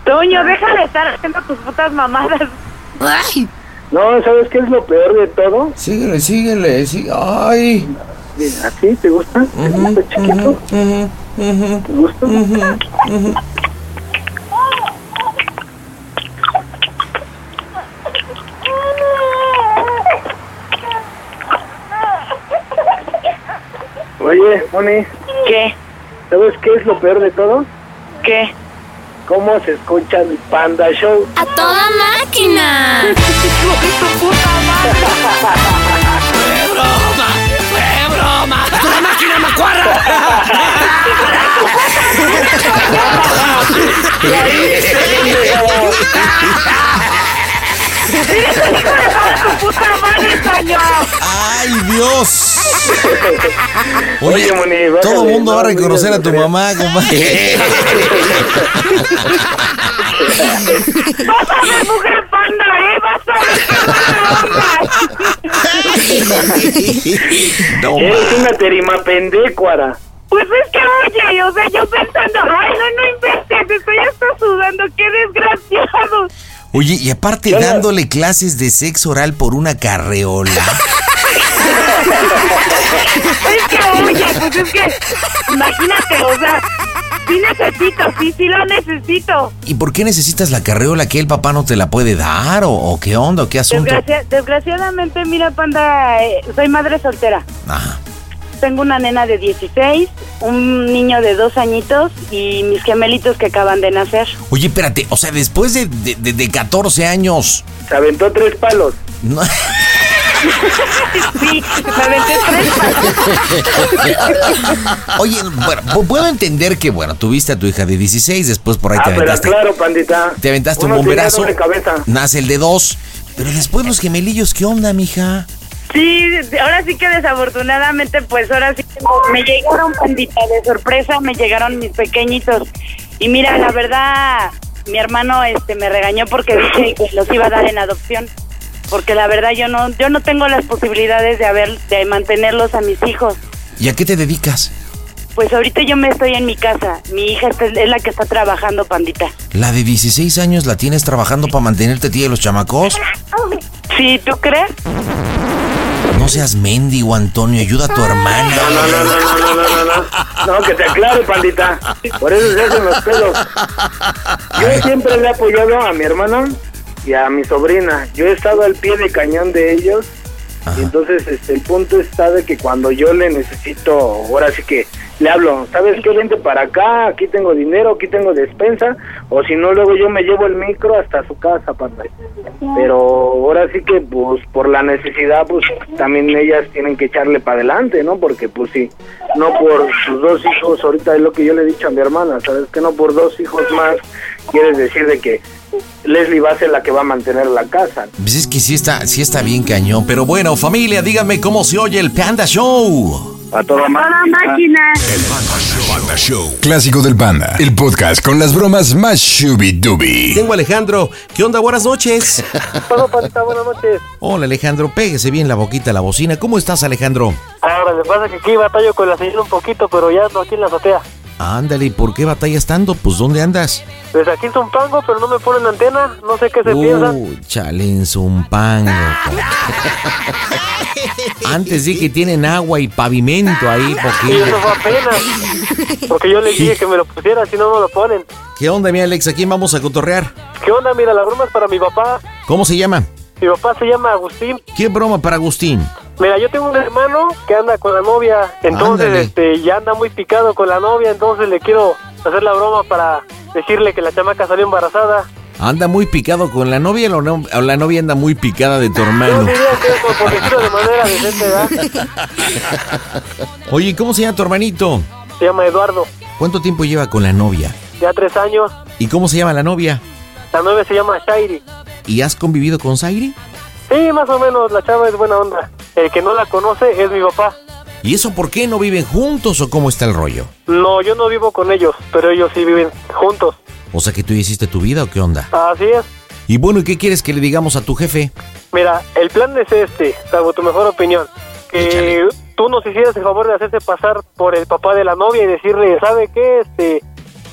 Toño, deja de estar haciendo tus putas mamadas. No, ¿sabes qué es lo peor de todo? Síguele, síguele, sí. Ay. ¿Así? ¿Te gusta? ¿Te gusta, chiquito? ¿Te gusta? Oye, Moni. ¿Qué? ¿Sabes qué es lo peor de todo? ¿Qué? ¿Cómo se escucha el Panda Show? ¡A toda máquina! ¡Fue ¡Ay, Dios! Oye, Moni, bájale, todo el mundo va a no, reconocer a tu mamá, compadre. ¡Vas a ver, mujer panda, eh! ¡Vas a ver! No, Eres una terima pendecuara. Pues es que, oye, o sea, yo pensando, ay, no, no inventes, estoy hasta sudando, qué desgraciado. Oye, y aparte dándole clases de sexo oral por una carreola. Es que, oye, pues es que, imagínate, o sea, sí necesito, sí, sí lo necesito. ¿Y por qué necesitas la carreola que el papá no te la puede dar? ¿O, o qué onda? ¿O qué asunto? Desgracia- desgraciadamente, mira, panda, eh, soy madre soltera. Ajá. Tengo una nena de 16, un niño de dos añitos y mis gemelitos que acaban de nacer. Oye, espérate, o sea, después de, de, de- de 14 años. Se aventó tres palos. No. sí, me aventé tres Oye, bueno, pu- puedo entender que, bueno, tuviste a tu hija de 16, después por ahí Ah, te pero aventaste. claro, pandita. Te aventaste Uno un bomberazo. Nace el de dos. Pero después los gemelillos, ¿qué onda, mija? Sí, ahora sí que desafortunadamente, pues ahora sí que me llegaron pandita de sorpresa, me llegaron mis pequeñitos. Y mira, la verdad, mi hermano este me regañó porque dije que los iba a dar en adopción. Porque la verdad yo no yo no tengo las posibilidades de haber de mantenerlos a mis hijos. ¿Y a qué te dedicas? Pues ahorita yo me estoy en mi casa. Mi hija está- es la que está trabajando, pandita. La de 16 años la tienes trabajando para mantenerte tía y los chamacos. Sí, ¿tú crees? No seas mendigo, Antonio, ayuda a tu hermana. No, no, no, no, no, no, no, no. No, que te aclare, pandita. Por eso se hacen los pedos. Yo siempre le he apoyado a mi hermano y a mi sobrina. Yo he estado al pie de cañón de ellos. Y entonces este, el punto está de que cuando yo le necesito, ahora sí que le hablo, ¿sabes qué? Vente para acá, aquí tengo dinero, aquí tengo despensa, o si no, luego yo me llevo el micro hasta su casa, panda. Pero ahora sí que, pues, por la necesidad, pues, también ellas tienen que echarle para adelante, ¿no? Porque, pues, sí, no por sus dos hijos, ahorita es lo que yo le he dicho a mi hermana, ¿sabes? Que no por dos hijos más quieres decir de que Leslie va a ser la que va a mantener la casa. Pues es que sí está, sí está bien cañón. Pero bueno, familia, díganme cómo se oye el Panda Show. A toda máquina. Panda Show. Clásico del Panda. El podcast con las bromas más shubi-dubi. Tengo a Alejandro. ¿Qué onda? Buenas noches. Hola, Pandita, buenas noches. Hola, Alejandro, péguese bien la boquita a la bocina. ¿Cómo estás, Alejandro? Ahora, le pasa que aquí batallo con la señora un poquito, pero ya ando aquí en la azotea. Ándale, ¿y por qué batalla estando? Pues, ¿dónde andas? Desde aquí en Zumpango, pero no me ponen antena, no sé qué se. Uh, chale, en Zumpango. Antes di que tienen agua y pavimento ahí, porque... eso fue apenas. Porque yo le dije que me lo pusiera, si no, no lo ponen. ¿Qué onda, mi Alex? ¿A quién vamos a cotorrear? ¿Qué onda? Mira, la broma es para mi papá. ¿Cómo se llama? Mi papá se llama Agustín. ¿Qué broma para Agustín? Mira, yo tengo un hermano que anda con la novia, entonces Ándale. este ya anda muy picado con la novia, entonces le quiero hacer la broma para decirle que la chamaca salió embarazada. ¿Anda muy picado con la novia o no- o la novia anda muy picada de tu hermano? diría que eso, por decirlo de manera decente, ¿verdad? Oye, ¿cómo se llama tu hermanito? Se llama Eduardo, ¿Cuánto tiempo lleva con la novia? ya tres años. ¿Y cómo se llama la novia? La novia se llama Shairi. ¿Y has convivido con Zairi? Sí, más o menos, la chava es buena onda. El que no la conoce es mi papá. ¿Y eso por qué no viven juntos o cómo está el rollo? No, yo no vivo con ellos, pero ellos sí viven juntos. O sea que tú hiciste tu vida o qué onda? Así es. Y bueno, ¿y qué quieres que le digamos a tu jefe? Mira, el plan es este, salvo tu mejor opinión. Que tú nos hicieras el favor de hacerse pasar por el papá de la novia y decirle, ¿sabe qué? Este,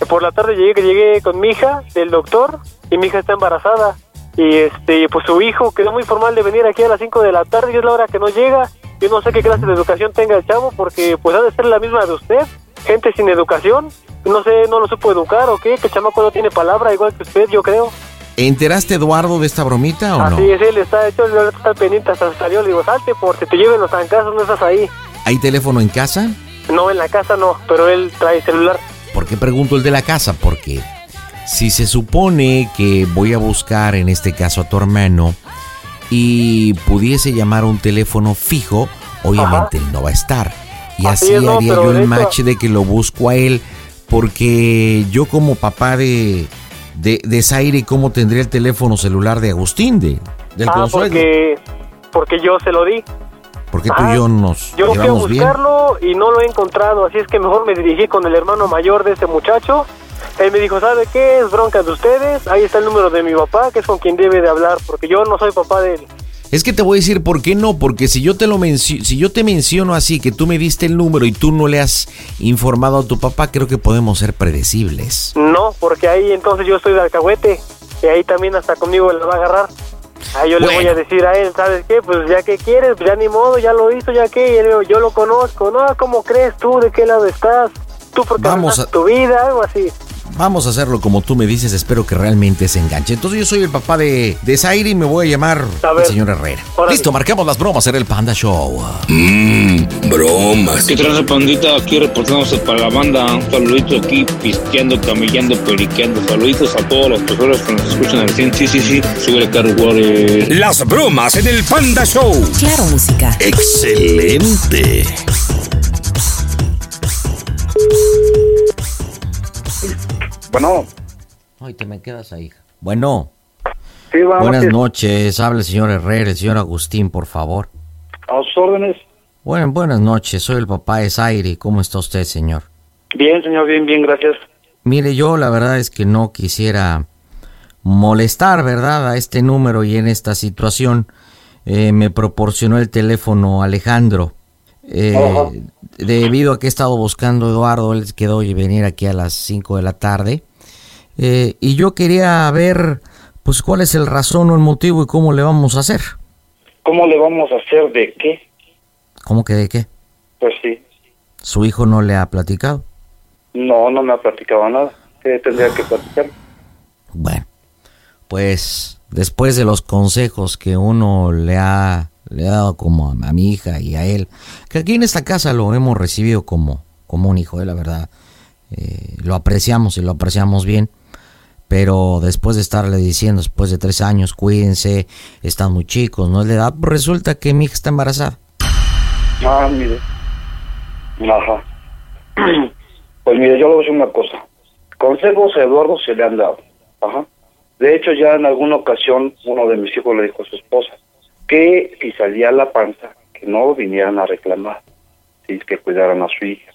por la tarde llegué, que llegué con mi hija del doctor y mi hija está embarazada. Y este, pues su hijo quedó muy formal de venir aquí a las 5 de la tarde y es la hora que no llega. Yo no sé qué clase de educación tenga el chavo porque pues ha de ser la misma de usted. Gente sin educación. No sé, no lo supo educar o qué, que el chamaco no tiene palabra igual que usted, yo creo. ¿Enteraste, Eduardo, de esta bromita o no? Así es, él está hecho, él está pendiente hasta salió. Le digo, salte por si te lleven los trancazos, no estás ahí. ¿Hay teléfono en casa? No, en la casa no, pero él trae celular. ¿Por qué pregunto el de la casa? Porque si se supone que voy a buscar, en este caso, a tu hermano y pudiese llamar a un teléfono fijo, obviamente él no va a estar. Y Así así es, no, haría yo el match de que lo busco a él, porque yo como papá de, de, de Zaire, ¿cómo tendría el teléfono celular de Agustín, de, del ah, consuelo? porque, porque yo se lo di. Porque tú Ah, y yo nos Yo fui a llevamos bien. buscarlo y no lo he encontrado, así es que mejor me dirigí con el hermano mayor de ese muchacho. Él me dijo, ¿sabe qué? Es bronca de ustedes. Ahí está el número de mi papá, que es con quien debe de hablar, porque yo no soy papá de él. Es que te voy a decir por qué no, porque si yo te lo mencio- si yo te menciono así que tú me diste el número y tú no le has informado a tu papá, creo que podemos ser predecibles. No, porque ahí entonces yo estoy de alcahuete y ahí también hasta conmigo le va a agarrar. Ahí yo le voy a decir a él, ¿sabes qué? Pues ya que quieres, pues ya ni modo, ya lo hizo, ya que, yo lo conozco. No, ¿cómo crees tú? ¿De qué lado estás? Tú porque Vamos arruinaste tu vida, algo así. Vamos a hacerlo como tú me dices, espero que realmente se enganche. Entonces yo soy el papá de, de Zaire y me voy a llamar A el señor Herrera. Órale. Listo, marcamos las bromas en el Panda Show. Mmm, bromas. ¿Qué traza, pandita? Aquí reportándose para la banda. Un saludito aquí, pisteando, camillando, periqueando. Saluditos a todas las personas que nos escuchan al 100. Sí, sí, sí. Sube Juárez. Las bromas en el Panda Show. Claro Música. Excelente. Bueno. Ay, te me quedas ahí. Bueno, Sí, buenas, buenas noches. noches. Habla el señor Herrera, el señor Agustín, por favor. A sus órdenes. Bueno, buenas noches. Soy el papá de Zaire. ¿Cómo está usted, señor? Bien, señor, bien, bien, gracias. Mire, yo la verdad es que no quisiera molestar, ¿verdad? A este número y en esta situación. Eh, me proporcionó el teléfono Alejandro. Eh, debido a que he estado buscando a Eduardo, él quedó y venir aquí a las 5 de la tarde. Eh, y yo quería ver, pues, cuál es el razón o el motivo y cómo le vamos a hacer. ¿Cómo le vamos a hacer de qué? ¿Cómo que de qué? Pues sí. ¿Su hijo no le ha platicado? No, no me ha platicado nada. ¿Qué tendría que platicar? Bueno, pues después de los consejos que uno le ha, le ha dado como a, mi hija y a él, que aquí en esta casa lo hemos recibido como, como un hijo, eh, la verdad. Eh, lo apreciamos y lo apreciamos bien. Pero después de estarle diciendo, después de tres años, cuídense, están muy chicos, no es la edad, pues resulta que mi hija está embarazada. Ah, mire. Ajá. Pues mire, yo le voy a decir una cosa. Consejos a Eduardo se le han dado. Ajá. De hecho, ya en alguna ocasión uno de mis hijos le dijo a su esposa que si salía la panza, que no vinieran a reclamar, ¿sí? que cuidaran a su hija.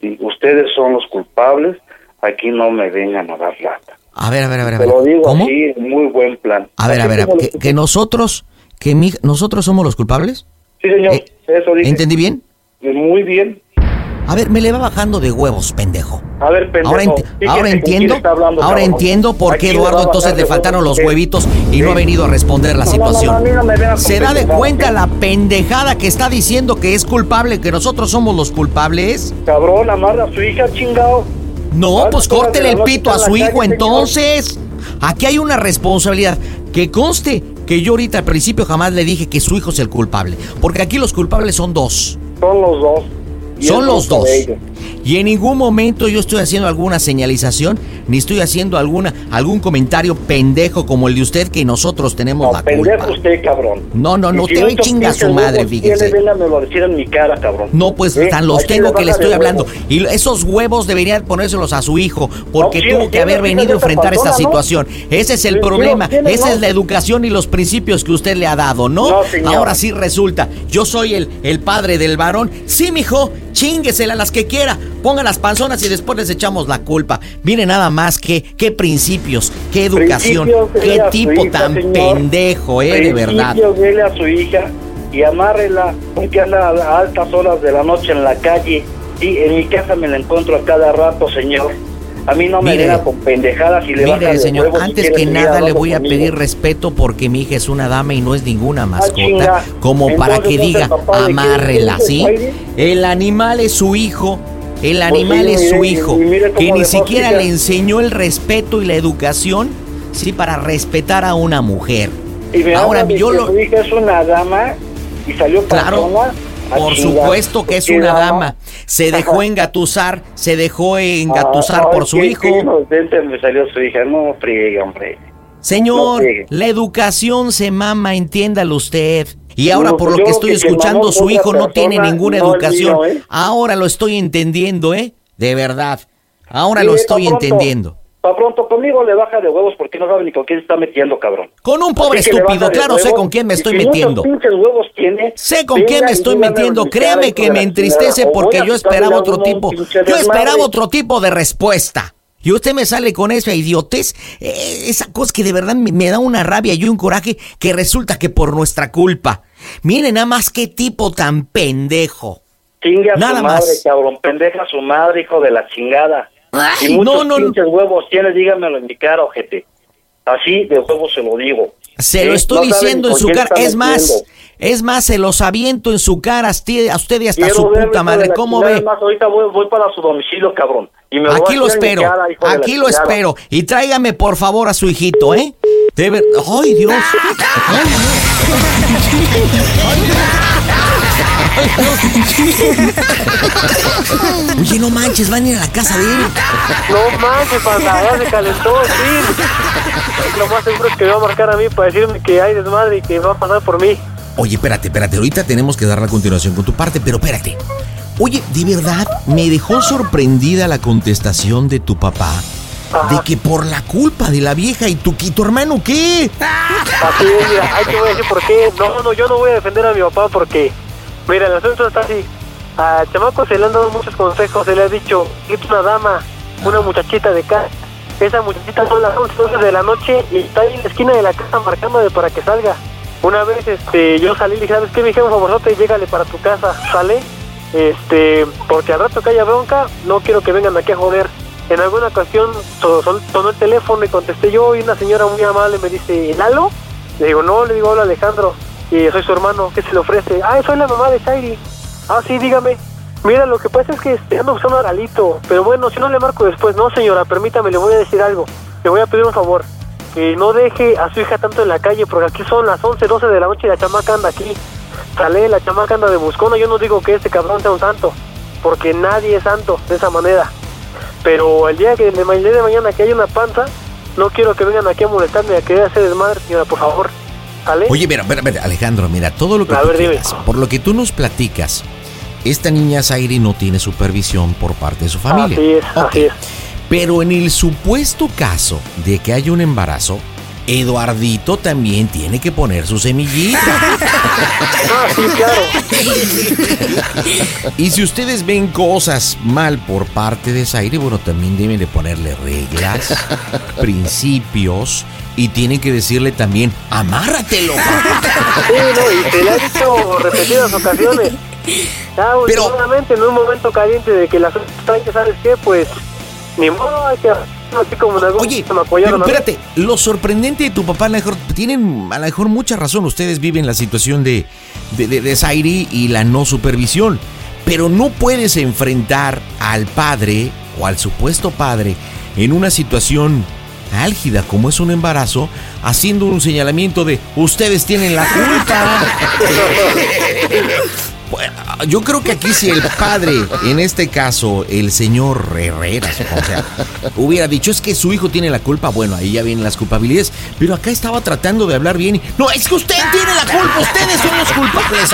¿sí? Ustedes son los culpables, aquí no me vengan a dar lata. A ver, a ver, a ver, a Te ver. lo digo ¿Cómo? así, muy buen plan. A ver, a ver, a ver, que, que nosotros, que mi, nosotros somos los culpables. Sí, señor, Eh, eso dije. ¿Entendí bien? Muy bien. A ver, me le va bajando de huevos, pendejo. A ver, pendejo. Ahora, fíjese ahora entiendo, hablando, ahora cabrón. entiendo por ¿A qué Eduardo entonces le faltaron los ¿Qué? huevitos y no ha venido a responder la No, no, no, situación. no ¿Se da de cuenta ¿qué? la pendejada que está diciendo que es culpable, que nosotros somos los culpables? Cabrón, amarra a su hija, chingado. No, pues córtele el pito a su hijo entonces. Aquí hay una responsabilidad. Que conste que yo ahorita al principio jamás le dije que su hijo es el culpable. Porque aquí los culpables son dos. Son los dos. Son los dos. Y en ningún momento yo estoy haciendo alguna señalización, ni estoy haciendo alguna algún comentario pendejo como el de usted que nosotros tenemos la Pendejo culpa. usted, cabrón. No, no, no, si te chinga su pinches madre, fíjese. Tiene, véngamelo a decir en mi cara, cabrón. No, pues ¿Eh? tan los tengo que le estoy hablando. Y esos huevos deberían ponérselos a su hijo, porque No, tuvo que haber venido a enfrentar esta ¿no? situación. Ese es el problema. tiene, Esa ¿no? es la educación y los principios que usted le ha dado, ¿no? No, señor. Ahora sí resulta. Yo soy el, el padre del varón. Sí, mijo, chinguesela las que quiera. Ponga las panzonas y después les echamos la culpa. Mire nada más qué, qué principios, qué educación, qué tipo hija, tan señor. pendejo, eh, de verdad. Dele a su hija y amárrela, aunque anda a altas horas de la noche en la calle. Sí, en mi casa me la encuentro a cada rato, señor. A mí no me Mire, con pendejadas y le Mire, señor, si antes que nada le voy a conmigo. pedir respeto porque mi hija es una dama y no es ninguna mascota. chinga. como para que ¿no es el diga, amárrela, ¿Quién es ¿sí? El animal es su hijo. El Pues animal es su hijo. Que ni siquiera le enseñó el respeto y la educación, ¿sí? Para respetar a una mujer. Y me Ahora, yo lo, su hija es una dama y salió Claro, persona. Por supuesto que es ¿Qué una dama. Se dejó engatusar, se dejó engatusar Ah, por ay, su hijo. me salió su hija. No friegue, hombre. Señor, la educación se mama, entiéndalo usted. Y ahora No, por lo que estoy que escuchando, su hijo no tiene ninguna no educación. mío, ¿eh? Ahora lo estoy entendiendo, ¿eh? De verdad. Ahora lo estoy pronto, entendiendo. Pa' pronto, conmigo le baja de huevos porque no sabe ni con quién se está metiendo, cabrón. Con un pobre Así estúpido, claro sé con quién me estoy si metiendo. huevos tiene, Sé con quién me estoy metiendo. Créame que me entristece porque yo esperaba otro tipo. Yo esperaba otro tipo de respuesta. Y usted me sale con esa idiotez, eh, esa cosa que de verdad me, me da una rabia y un coraje que resulta que por nuestra culpa. Miren nada más qué tipo tan pendejo. Chingue a Nada su madre, más. cabrón. Pendeja a su madre, hijo de la chingada. Ay, y muchos no, no, no. pinches huevos tiene, dígamelo en mi cara, ojete. Así de huevos se lo digo. Se lo ¿Eh? estoy No sabe diciendo en su cara. Es más, es más, se los aviento en su cara a usted a usted y hasta Quiero su puta madre. ¿Cómo ve? Es más, ahorita voy, voy para su domicilio, cabrón. Y me voy a Aquí lo espero, cara, aquí lo chingada. espero. Y tráigame por favor a su hijito, ¿eh? De ver- ¡Ay, Dios! Oye, no manches, van a ir a la casa de él. No manches, panda, ya se calentó, sí. Lo más seguro es que me va a marcar a mí para decirme que hay desmadre y que va a pasar por mí. Oye, espérate, espérate, ahorita tenemos que dar la continuación con tu parte, pero espérate. Oye, de verdad, me dejó sorprendida la contestación de tu papá. De que por la culpa de la vieja y tu, y tu hermano, ¿qué? Así es, mira, ahí te voy a decir por qué. No, no, yo no voy a defender a mi papá porque, mira, el asunto está así. A chamaco se le han dado muchos consejos, se le ha dicho, es una dama, una muchachita de casa. Esa muchachita son las 11 12 de la noche y está ahí en la esquina de la casa marcándole para que salga. Una vez este, yo salí y dije, ¿sabes qué? Me dijeron, favorzote, llégale para tu casa, sale. Este, porque al rato que haya bronca, no quiero que vengan aquí a joder. En alguna ocasión so- son- sonó el teléfono y contesté yo y una señora muy amable me dice, ¿Lalo? Le digo, no, le digo, hola Alejandro, y soy su hermano, ¿qué se le ofrece? Ah, soy la mamá de Shairi. Ah, sí, dígame. Mira, lo que pasa es que este, ando buscando a Galito, pero bueno, si no le marco después, no señora, permítame, le voy a decir algo. Le voy a pedir un favor, que no deje a su hija tanto en la calle, porque aquí son las 11, 12 de la noche y la chamaca anda aquí. Sale, la chamaca anda de buscona, yo no digo que este cabrón sea un santo, porque nadie es santo de esa manera. Pero el día que el día de mañana que haya una panza, no quiero que vengan aquí a molestarme, a querer hacer desmadre, señora, por favor. ¿Sale? Oye, mira, mira, mira, Alejandro, mira, todo lo que A tú ver, dime. quieras, por lo que tú nos platicas, esta niña Zairi no tiene supervisión por parte de su familia. Así es, así es. Pero en el supuesto caso de que haya un embarazo, Eduardito también tiene que poner su semillita. Ah, sí, claro. Y si ustedes ven cosas mal por parte de Zaire, bueno, también deben de ponerle reglas, principios y tienen que decirle también, amárratelo. Sí, no, y se le ha dicho repetidas ocasiones. Ya, Pero- últimamente en un momento caliente de que la sustancia, ¿sabes qué? Pues, ni modo, hay que así como algún Oye, me apoyaron. Pero a mí. espérate, lo sorprendente de tu papá, a lo mejor, tienen a lo mejor mucha razón. Ustedes viven la situación de, de, de, de Zairi y la no supervisión. Pero no puedes enfrentar al padre o al supuesto padre en una situación álgida como es un embarazo, haciendo un señalamiento de ustedes tienen la culpa. Yo creo que aquí si el padre, en este caso el señor Herrera, o sea, hubiera dicho es que su hijo tiene la culpa, bueno, ahí ya vienen las culpabilidades, pero acá estaba tratando de hablar bien y, no, es que usted tiene la culpa, ustedes son los culpables.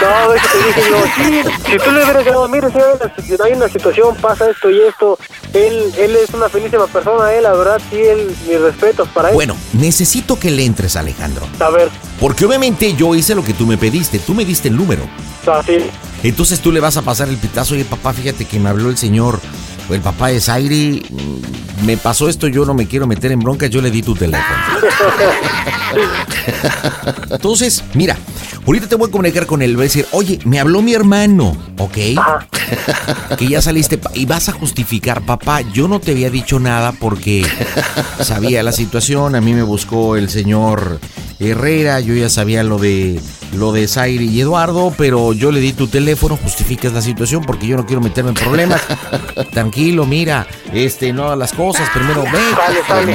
No, es que te dije yo, sí, si tú le hubieras llamado, mire, señor, hay una situación, pasa esto y esto, él, él es una finísima persona, él, la verdad, sí, él, mis respetos para él. Bueno, necesito que le entres, Alejandro. A ver, Porque obviamente yo hice lo que tú me pediste, tú me diste el número. así. Entonces tú le vas a pasar el pitazo, oye papá, fíjate que me habló el señor, o el papá de Zaire, mm, me pasó esto, yo no me quiero meter en bronca, yo le di tu teléfono. Entonces, mira, ahorita te voy a comunicar con él, voy a decir, oye, me habló mi hermano, ¿ok? Que ya saliste y vas a justificar, papá, yo no te había dicho nada porque sabía la situación, a mí me buscó el señor Herrera, yo ya sabía lo de lo de Zaire y Eduardo, pero yo le di tu teléfono, justificas la situación porque yo no quiero meterme en problemas. Tranquilo, mira, este, no hagas las cosas, primero ve.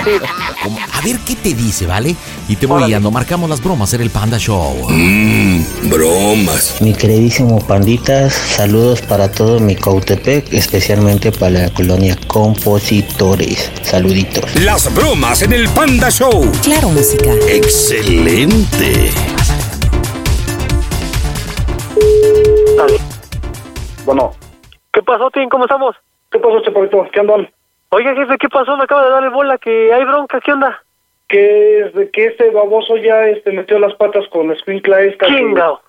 Sí. Como- A ver qué te dice, ¿vale? Y te voy guiando, marcamos las bromas en el Panda Show. Mmm, bromas. Mi queridísimo Panditas, saludos para todo mi Cautepec, especialmente para la colonia Compositores. Saluditos. Las bromas en el Panda Show. Claro, música. Excelente. Bueno. ¿Qué pasó, Tim? ¿Cómo estamos? ¿Qué pasó, Chaparrito? ¿Qué andan? Oiga, jefe, ¿qué pasó? Me acaba de dar el bola que hay bronca. ¿Qué onda? que, es de que este baboso ya este metió las patas con la escuincla esta. Chingao.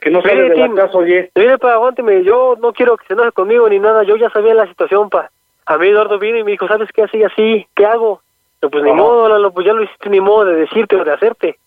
Que no sale de la casa, oye. Mire, pa, aguánteme. Yo no quiero que se enoje conmigo ni nada. Yo ya sabía la situación, pa. A mí Eduardo vino y me dijo, ¿sabes qué? Así, así. ¿Qué hago? Pues ni Ajá. modo, Lalo, pues ya lo hiciste, ni modo de decirte o de hacerte.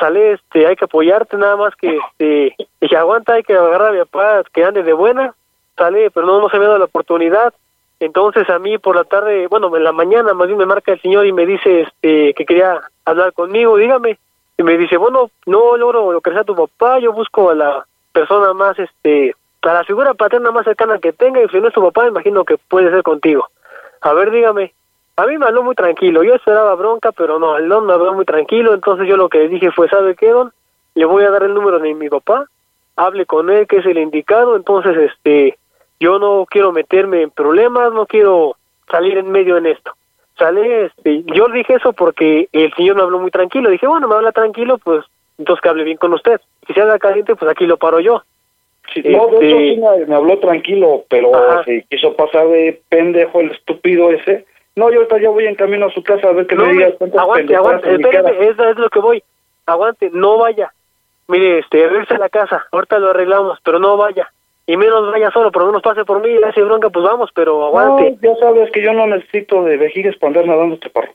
Sale, este, hay que apoyarte nada más que, este, dije, aguanta, hay que agarrar a mi papá, que ande de buena. Sale, pero no, no se me dado la oportunidad. Entonces a mí por la tarde, bueno, en la mañana más bien me marca el señor y me dice este que quería hablar conmigo, dígame. Y me dice, bueno, no logro localizar a tu papá, yo busco a la persona más este a la figura paterna más cercana que tenga y si no es tu papá, imagino que puede ser contigo. A ver, dígame. A mí me habló muy tranquilo. Yo esperaba bronca, pero no, el don me habló muy tranquilo. Entonces yo lo que le dije fue, ¿sabe qué, don? Le voy a dar el número de mi papá. Hable con él, que es el indicado. Entonces, este, yo no quiero meterme en problemas, no quiero salir en medio en esto. Sale, este, yo dije eso porque el señor me habló muy tranquilo. Dije, bueno, me habla tranquilo, pues entonces que hable bien con usted. Si se haga caliente, pues aquí lo paro yo. Sí, no, de hecho Este, sí me, habló tranquilo, pero se quiso pasar de pendejo el estúpido ese. No, yo ahorita ya voy en camino a su casa a ver que No, me digas cuántas aguante, aguante, cara. eso es lo que voy. Aguante, no vaya. Mire, este, regrese a la casa, ahorita lo arreglamos, pero no vaya. Y menos vaya solo, por lo menos pase por mí, y hace bronca, pues vamos, pero aguante. No, ya sabes que yo no necesito de vejigas para andar nadando este parro.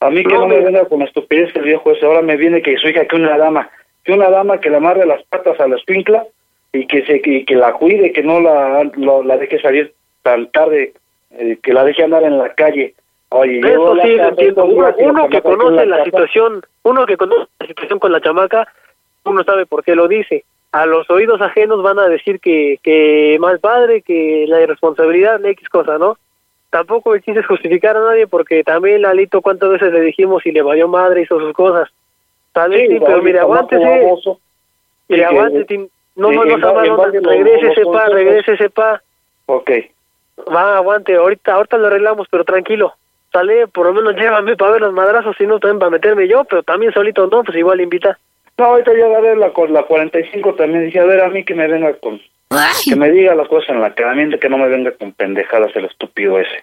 A mí que No, me venga con estupidez el viejo ese. Ahora me viene que su hija que una dama, que una dama que le amarre las patas a la escuincla y que se que, que la cuide, que no la, lo- la deje salir tan tarde, eh, que la deje andar en la calle. Oye, Eso sí, lo entiendo. Uno, uno que conoce la situación, uno que conoce la situación con la chamaca, uno sabe por qué lo dice. A los oídos ajenos van a decir que, que mal padre, que la irresponsabilidad, la X cosa, ¿no? Tampoco el chiste es justificar a nadie porque también Lalito cuántas veces le dijimos y le valió madre, hizo sus cosas. Sale, Sí, sí, pero mire, aguántese. que- aguante, no, no, no, los- regrese, sepa, regrese, sepa. Ok. Va, aguante, ahorita, ahorita lo arreglamos, pero tranquilo. Sale, por lo menos llévame para ver los madrazos, si no también para meterme yo, pero también solito no, pues igual invita. No, ahorita ya agarré la, la 45 también. Dije, a ver, a mí que me venga con... Que me diga las cosas en la cara, a mí que no me venga con pendejadas el estúpido ese.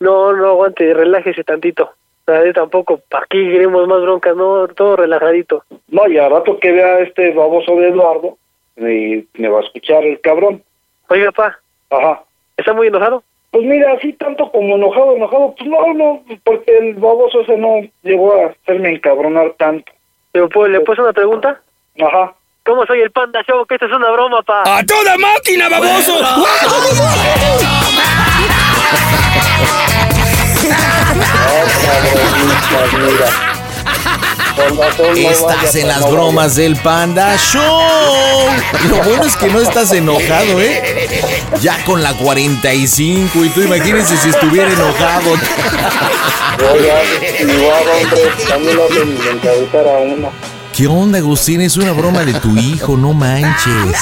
No, no aguante, relájese tantito. Yo tampoco, aquí queremos más broncas, no, todo relajadito. No, y al rato que vea este baboso de Eduardo, me, me va a escuchar el cabrón. Oiga, pa. Ajá. ¿Está muy enojado? Pues mira, así tanto como enojado, enojado, pues no, no, porque el baboso ese no llegó a hacerme encabronar tanto. ¿Le puedo, ¿le puedo hacer una pregunta? Ajá. ¿Cómo soy el Panda Show? Que esto es una broma, pa. ¡A toda máquina, baboso! Estás en las bromas del Panda Show. Lo bueno es que no estás enojado, ¿eh? Ya con la 45 y tú imagínense si estuviera enojado. ¿Qué onda, Agustín? Es una broma de tu hijo, no manches.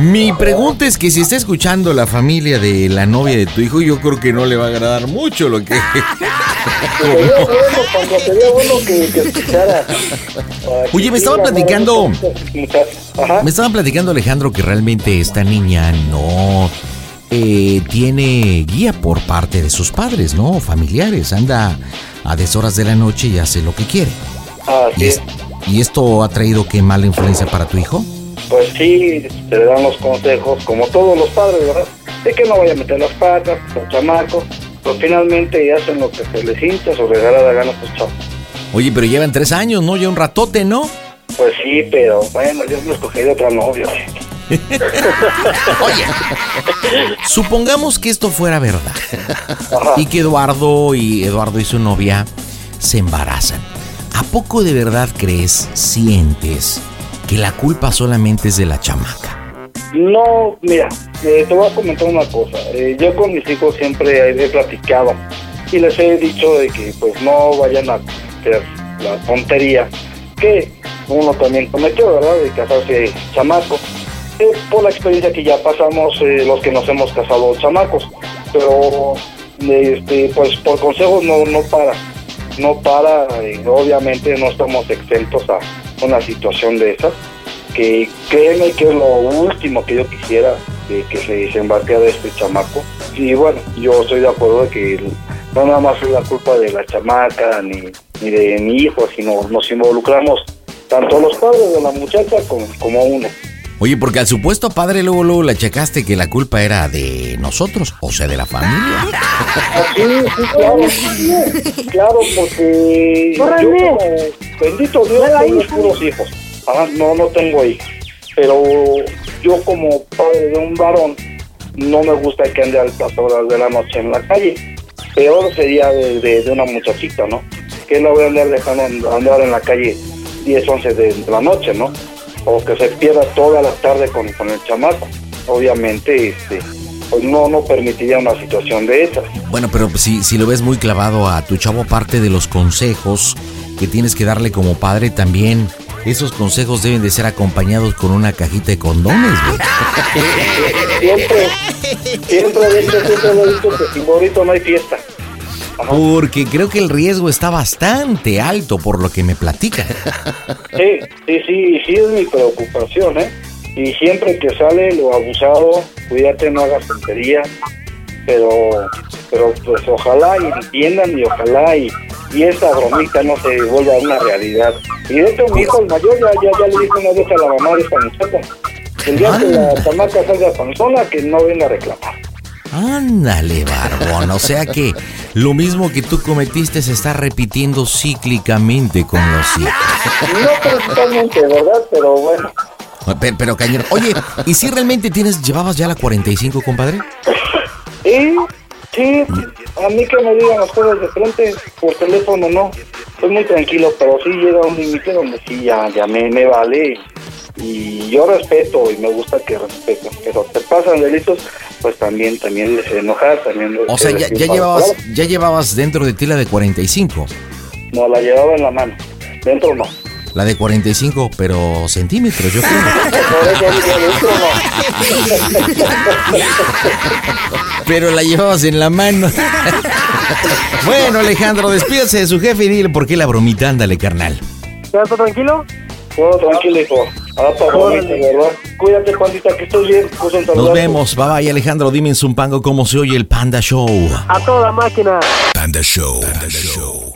Mi pregunta es que si está escuchando la familia de la novia de tu hijo, yo creo que no le va a agradar mucho lo que... Sería bueno, cuando sería bueno que, que escuchara. Oye, me estaba platicando... Me estaba platicando Alejandro que realmente esta niña no eh, tiene guía por parte de sus padres, ¿no? Familiares. Anda a deshoras de la noche y hace lo que quiere. Así ¿Y, es- ¿Y esto ha traído qué mala influencia para tu hijo? Pues sí, se le dan los consejos, como todos los padres, ¿verdad? De que no vaya a meter las patas, los chamacos, pero finalmente hacen lo que se les hincha, su regalada gana, pues chao. Oye, pero llevan tres años, ¿no? Ya un ratote, ¿no? Pues sí, pero bueno, yo me escogí de otra novia. Oye, supongamos que esto fuera verdad y que Eduardo y Eduardo y su novia se embarazan. ¿A poco de verdad crees, sientes que la culpa solamente es de la chamaca? No, mira, eh, te voy a comentar una cosa. Eh, yo con mis hijos siempre he platicado y les he dicho de que pues no vayan a hacer la tontería que uno también cometió, ¿verdad? De casarse chamaco. Por la experiencia que ya pasamos eh, los que nos hemos casado chamacos. Pero, este, pues por consejos no, no para. No para, eh, obviamente no estamos exentos a una situación de esas que créeme que es lo último que yo quisiera de que se desembarcara este chamaco. Y bueno, yo estoy de acuerdo de que no nada más es la culpa de la chamaca ni, ni de mi hijo, sino nos involucramos tanto los padres de la muchacha como, como uno. Oye, porque al supuesto padre luego, luego le checaste que la culpa era de nosotros, o sea, de la familia. Sí, sí, claro. Claro, porque yo como, bendito Dios, tengo puros hijos. Ajá, no, no tengo hijos. Pero yo como padre de un varón, no me gusta que ande a altas horas de la noche en la calle. Peor sería de, de- de una muchachita, ¿no? Que la voy a andar dejando and- andar en la calle 10, 11 de la noche, ¿no? O que se pierda toda la tarde con, con el chamaco. Obviamente, este, pues no, no permitiría una situación de esas. Bueno, pero si, si lo ves muy clavado a tu chavo, aparte de los consejos que tienes que darle como padre, también esos consejos deben de ser acompañados con una cajita de condones, güey. Siempre, siempre siempre he dicho que sin gorrito no hay fiesta. Porque creo que el riesgo está bastante alto por lo que me platica. Sí, sí, sí, sí es mi preocupación, ¿eh? Y siempre que sale lo abusado, cuídate, no hagas tonterías, pero, pero pues ojalá y entiendan y ojalá y, y esta bromita no se vuelva una realidad. Y de hecho mi hijo el mayor ya, ya, ya le dijo una vez a la mamá de esta muchacha, el día que la chamaca salga panzona, que no venga a reclamar. Ándale, barbón. O sea que lo mismo que tú cometiste se está repitiendo cíclicamente con los hijos. No principalmente, ¿verdad? Pero bueno. Pero, pero cañón. Oye, ¿y si realmente tienes, llevabas ya la 45, compadre? Y sí, a mí que me digan las cosas de frente, por teléfono no. Soy muy tranquilo, pero sí llega un límite donde sí ya, ya me, me vale. Y yo respeto y me gusta que respeten. Pero te pasan delitos, pues también, también les enojar, también les O sea, ya, les ya llevabas, ya llevabas dentro de ti la de 45. No, la llevaba en la mano. Dentro no. La de 45, pero centímetros, yo creo. Por eso dije, dentro no. Pero la llevabas en la mano. bueno, Alejandro, despídase de su jefe y dile por qué la bromita. Ándale, carnal. ¿Ya está tranquilo? Todo tranquilo, hijo. ¿verdad? Cuídate, pandita, que estoy bien. Nos vemos. Bye bye, Alejandro. Dime en Zumpango cómo se oye el Panda Show. A toda máquina. Panda Show. Panda Show.